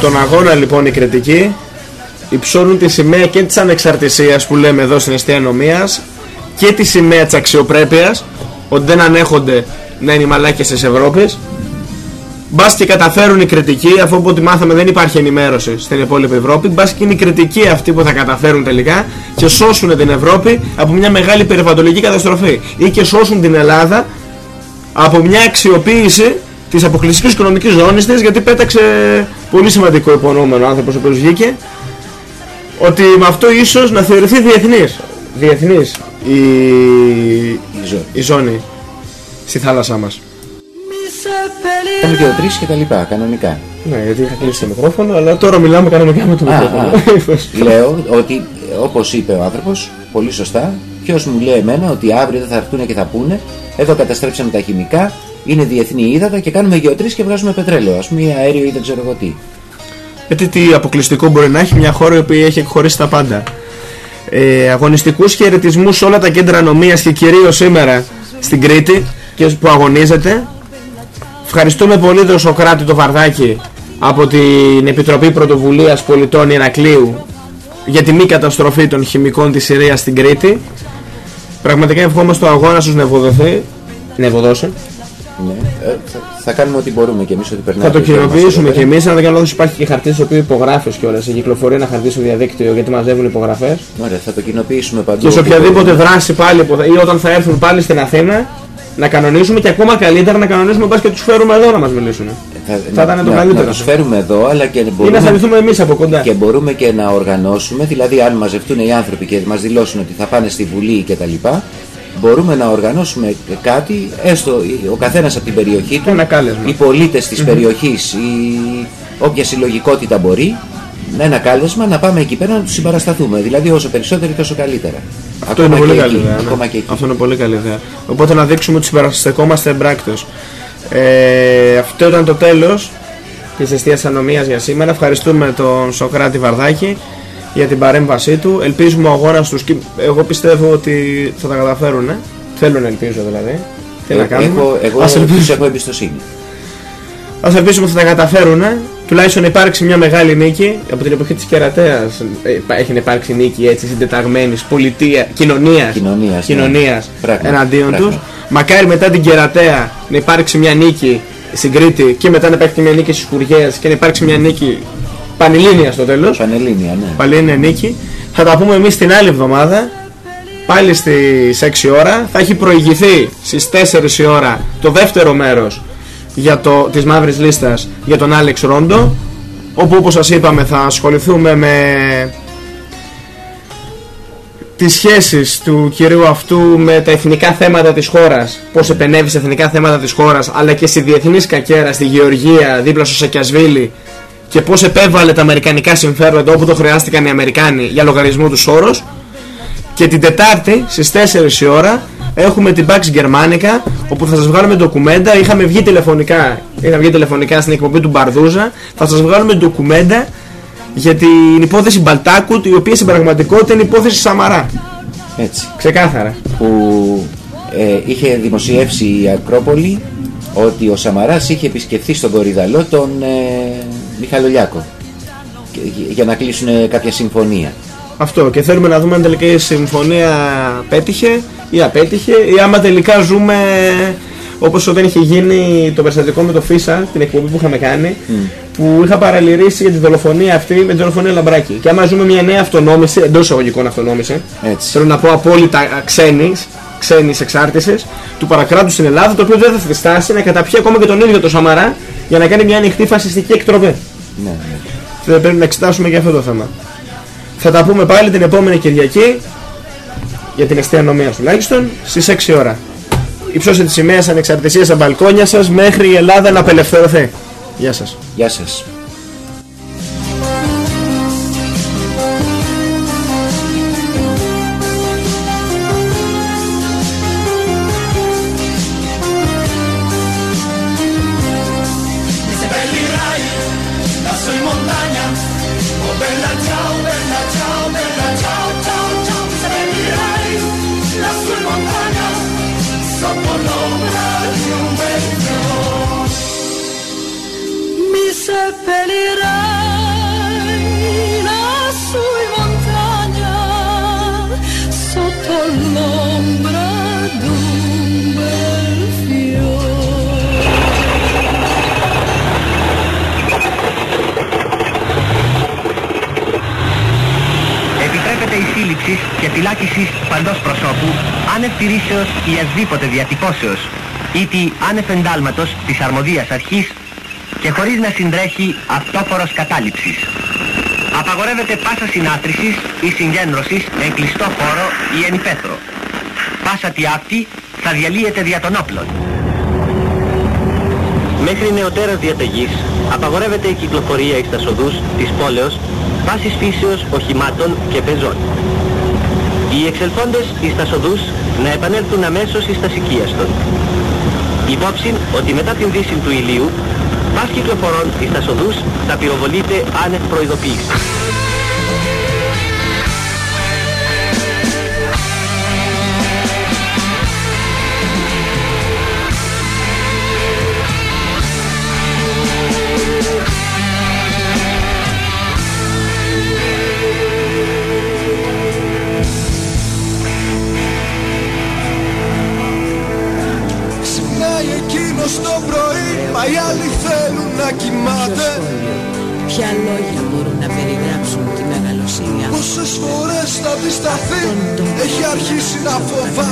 Τον αγώνα λοιπόν οι κριτικοί υψώνουν τη σημαία και της ανεξαρτησίας που λέμε εδώ στην αιστεία νομίας και τη σημαία της αξιοπρέπειας ότι δεν ανέχονται να είναι οι μαλάκες της Ευρώπης Μπας και καταφέρουν οι κριτικοί, αφού από ό,τι μάθαμε δεν υπάρχει ενημέρωση στην υπόλοιπη Ευρώπη, μπας και είναι οι κριτικοί αυτοί που θα καταφέρουν τελικά και σώσουν την Ευρώπη από μια μεγάλη περιβαλλοντική καταστροφή. Ή και σώσουν την Ελλάδα από μια αξιοποίηση της αποκλειστικής οικονομικής ζώνης της, γιατί πέταξε πολύ σημαντικό υπονοούμενο άνθρωπος ο οποίος βγήκε, ότι με αυτό ίσως να θεωρηθεί διεθνής. Διεθνής η... Η ζώνη. η ζώνη στη θάλασσά μας. Κάνουμε και ο τρεις και τα λοιπά, κανονικά. Ναι, γιατί είχα κλείσει το μικρόφωνο, αλλά τώρα μιλάμε κανονικά με το Α, μικρόφωνο. α. Λέω ότι, όπως είπε ο άνθρωπος, πολύ σωστά, ποιος μου λέει εμένα ότι αύριο δεν θα έρθουν και θα πούνε, εδώ καταστρέψαμε τα χημικά, είναι διεθνή ύδατα και κάνουμε γεωτρήσεις και βγάζουμε πετρέλαιο, ας πούμε, ή αέριο ή δεν ξέρω εγώ τι. Γιατί τι αποκλειστικό μπορεί να έχει μια χώρα η οποία έχει εκχωρήσει τα πάντα. Ε, αγωνιστικούς χαιρετισμούς σε όλα τα κέντρα ανομίας και κυρίως σήμερα στην Κρήτη και που αγωνίζεται. Ευχαριστούμε πολύ τον Σοκράτη το Βαρδάκη από την Επιτροπή Πρωτοβουλίας Πολιτών Ηρακλείου για τη μη καταστροφή των χημικών της Συρίας στην Κρήτη. Πραγματικά ευχόμαστε ο αγώνας τους να ευοδοθεί. Να ευωδώσει. Ναι. Ε, θα, θα κάνουμε ό,τι μπορούμε και εμείς ότι περνάει. Θα το από χέρι μας κοινοποιήσουμε εδώ και πέρα. εμείς. Αν δεν κάνω λάθος, υπάρχει και χαρτί στο οποίο υπογράφεις κιόλας. Σε κυκλοφορεί ένα χαρτί στο διαδίκτυο γιατί μαζεύουν υπογραφές. Ωραία, θα το κοινοποιήσουμε παντού. Και σε όπου οποιαδήποτε μπορούμε. δράση πάλι που θα, ή όταν θα έρθουν πάλι στην Αθήνα να κανονίσουμε και ακόμα καλύτερα να κανονίσουμε μπας και τους φέρουμε εδώ να μας μιλήσουν. Θα, θα ήταν το να, καλύτερο. Να τους φέρουμε εδώ, αλλά και Ή να μπορούμε, θαληθούμε εμείς από κοντά. και μπορούμε και να οργανώσουμε, δηλαδή αν μαζευτούν οι άνθρωποι και μας δηλώσουν ότι θα πάνε στη Βουλή και τα λοιπά, μπορούμε να οργανώσουμε κάτι, έστω ο καθένας από την περιοχή του, Ένα κάλεσμα. οι πολίτες της περιοχής, η, όποια συλλογικότητα μπορεί, με ένα κάλεσμα να πάμε εκεί πέρα να τους συμπαρασταθούμε. Δηλαδή όσο περισσότεροι τόσο καλύτερα. Αυτό είναι Ακόμα πολύ και καλή εκεί, ιδέα. ναι. ακόμα και εκεί. Αυτό είναι πολύ καλή ιδέα. Οπότε να δείξουμε ότι συμπαραστεκόμαστε εμπράκτος. Ε, αυτό ήταν το τέλος της εστίας ανομίας για σήμερα. Ευχαριστούμε τον Σοκράτη Βαρδάκη για την παρέμβασή του. Ελπίζουμε ο αγώνας τους, και εγώ πιστεύω ότι θα τα καταφέρουν. Ε. Θέλουν ελπίζω δηλαδή. Τι να Ε, κάνουμε. έχω, εγώ Ας τους ελπίσουμε. έχω εμπιστοσύνη. Ας ελπίσουμε ότι θα τα καταφέρουν. Τουλάχιστον να υπάρξει μια μεγάλη νίκη. Από την εποχή της κερατέας ε, έχει να υπάρξει νίκη έτσι συντεταγμένης πολιτεία, κοινωνίας, Κοινωνίας, ναι. κοινωνίας Πράγμα, εναντίον πράγμα. τους. Μακάρι μετά την κερατέα να υπάρξει μια νίκη στην Κρήτη και μετά να υπάρξει μια νίκη στις Χουριές και να υπάρξει μια νίκη πανελλήνια στο τέλος. Πανελλήνια, ναι. Πανελλήνια νίκη. Θα τα πούμε εμείς την άλλη εβδομάδα. Πάλι στις 6 ώρα. Θα έχει προηγηθεί στις 4 η ώρα το δεύτερο μέρος για το, της μαύρης λίστας για τον Άλεξ Ρόντο όπου όπως σας είπαμε θα ασχοληθούμε με τις σχέσεις του κυρίου αυτού με τα εθνικά θέματα της χώρας πώς επενεύει σε εθνικά θέματα της χώρας αλλά και στη διεθνή σκακέρα, στη Γεωργία δίπλα στο Σακιασβίλη και πώς επέβαλε τα αμερικανικά συμφέροντα όπου το χρειάστηκαν οι Αμερικάνοι για λογαριασμό του Σόρος και την Τετάρτη στις 4 η ώρα έχουμε την Pax Germanica όπου θα σας βγάλουμε ντοκουμέντα. Είχαμε βγει τηλεφωνικά, είχαμε βγει τηλεφωνικά στην εκπομπή του Μπαρδούζα. Θα σας βγάλουμε ντοκουμέντα για την υπόθεση Μπαλτάκου, η οποία στην πραγματικότητα είναι υπόθεση Σαμαρά. Έτσι. Ξεκάθαρα. Που ε, είχε δημοσιεύσει η Ακρόπολη ότι ο Σαμαράς είχε επισκεφθεί στον Κορυδαλό τον ε, Μιχαλολιάκο και- για να κλείσουν ε, κάποια συμφωνία. Αυτό και θέλουμε να δούμε αν τελικά η συμφωνία πέτυχε ή απέτυχε ή άμα τελικά ζούμε όπως όταν είχε γίνει το περιστατικό με το Φίσα, την εκπομπή που είχαμε κάνει, που είχα παραλυρίσει για τη δολοφονία αυτή με τη δολοφονία Λαμπράκη. Και άμα ζούμε μια νέα αυτονόμηση, εντός εισαγωγικών αυτονόμηση, Έτσι. θέλω να πω απόλυτα ξένης, ξένης εξάρτησης του παρακράτους στην Ελλάδα, το οποίο δεν θα στη στάση να καταπιεί ακόμα και τον ίδιο το Σαμαρά για να κάνει μια ανοιχτή φασιστική εκτροπή. Ναι, ναι. Θα πρέπει να εξετάσουμε και αυτό το θέμα. Θα τα πούμε πάλι την επόμενη Κυριακή για την αστεία νομία τουλάχιστον στις 6 ώρα. Υψώστε τις σημαίες ανεξαρτησίας στα μπαλκόνια σας μέχρι η Ελλάδα να απελευθερωθεί. Γεια σας. Γεια σας. Φυλάκισης παντός προσώπου άνευ τηρήσεως ή ασδήποτε διατυπώσεως ή τη άνευ εντάλματος της αρμοδίας αρχής και χωρίς να συντρέχει αυτόφορος κατάληψης. Απαγορεύεται πάσα συνάθρησης ή συγκέντρωσης εν κλειστό χώρο ή εν υπαίθρο. Πάσα τι αυτή θα διαλύεται δια των όπλων. Μέχρι νεωτέρας διαταγής απαγορεύεται η κυκλοφορία εις τα σοδούς της πόλεως βάσης φύσεως οχημάτων και πεζών. Οι εξελθόντες εις τα σοδούς να επανέλθουν αμέσως εις τα σικίαστον. Υπόψη ότι μετά την δύση του ηλίου, πας κυκλοφορών εις τα σοδούς θα πυροβολείται άνευ προειδοποίησης. Αρχίσει να φοβάται του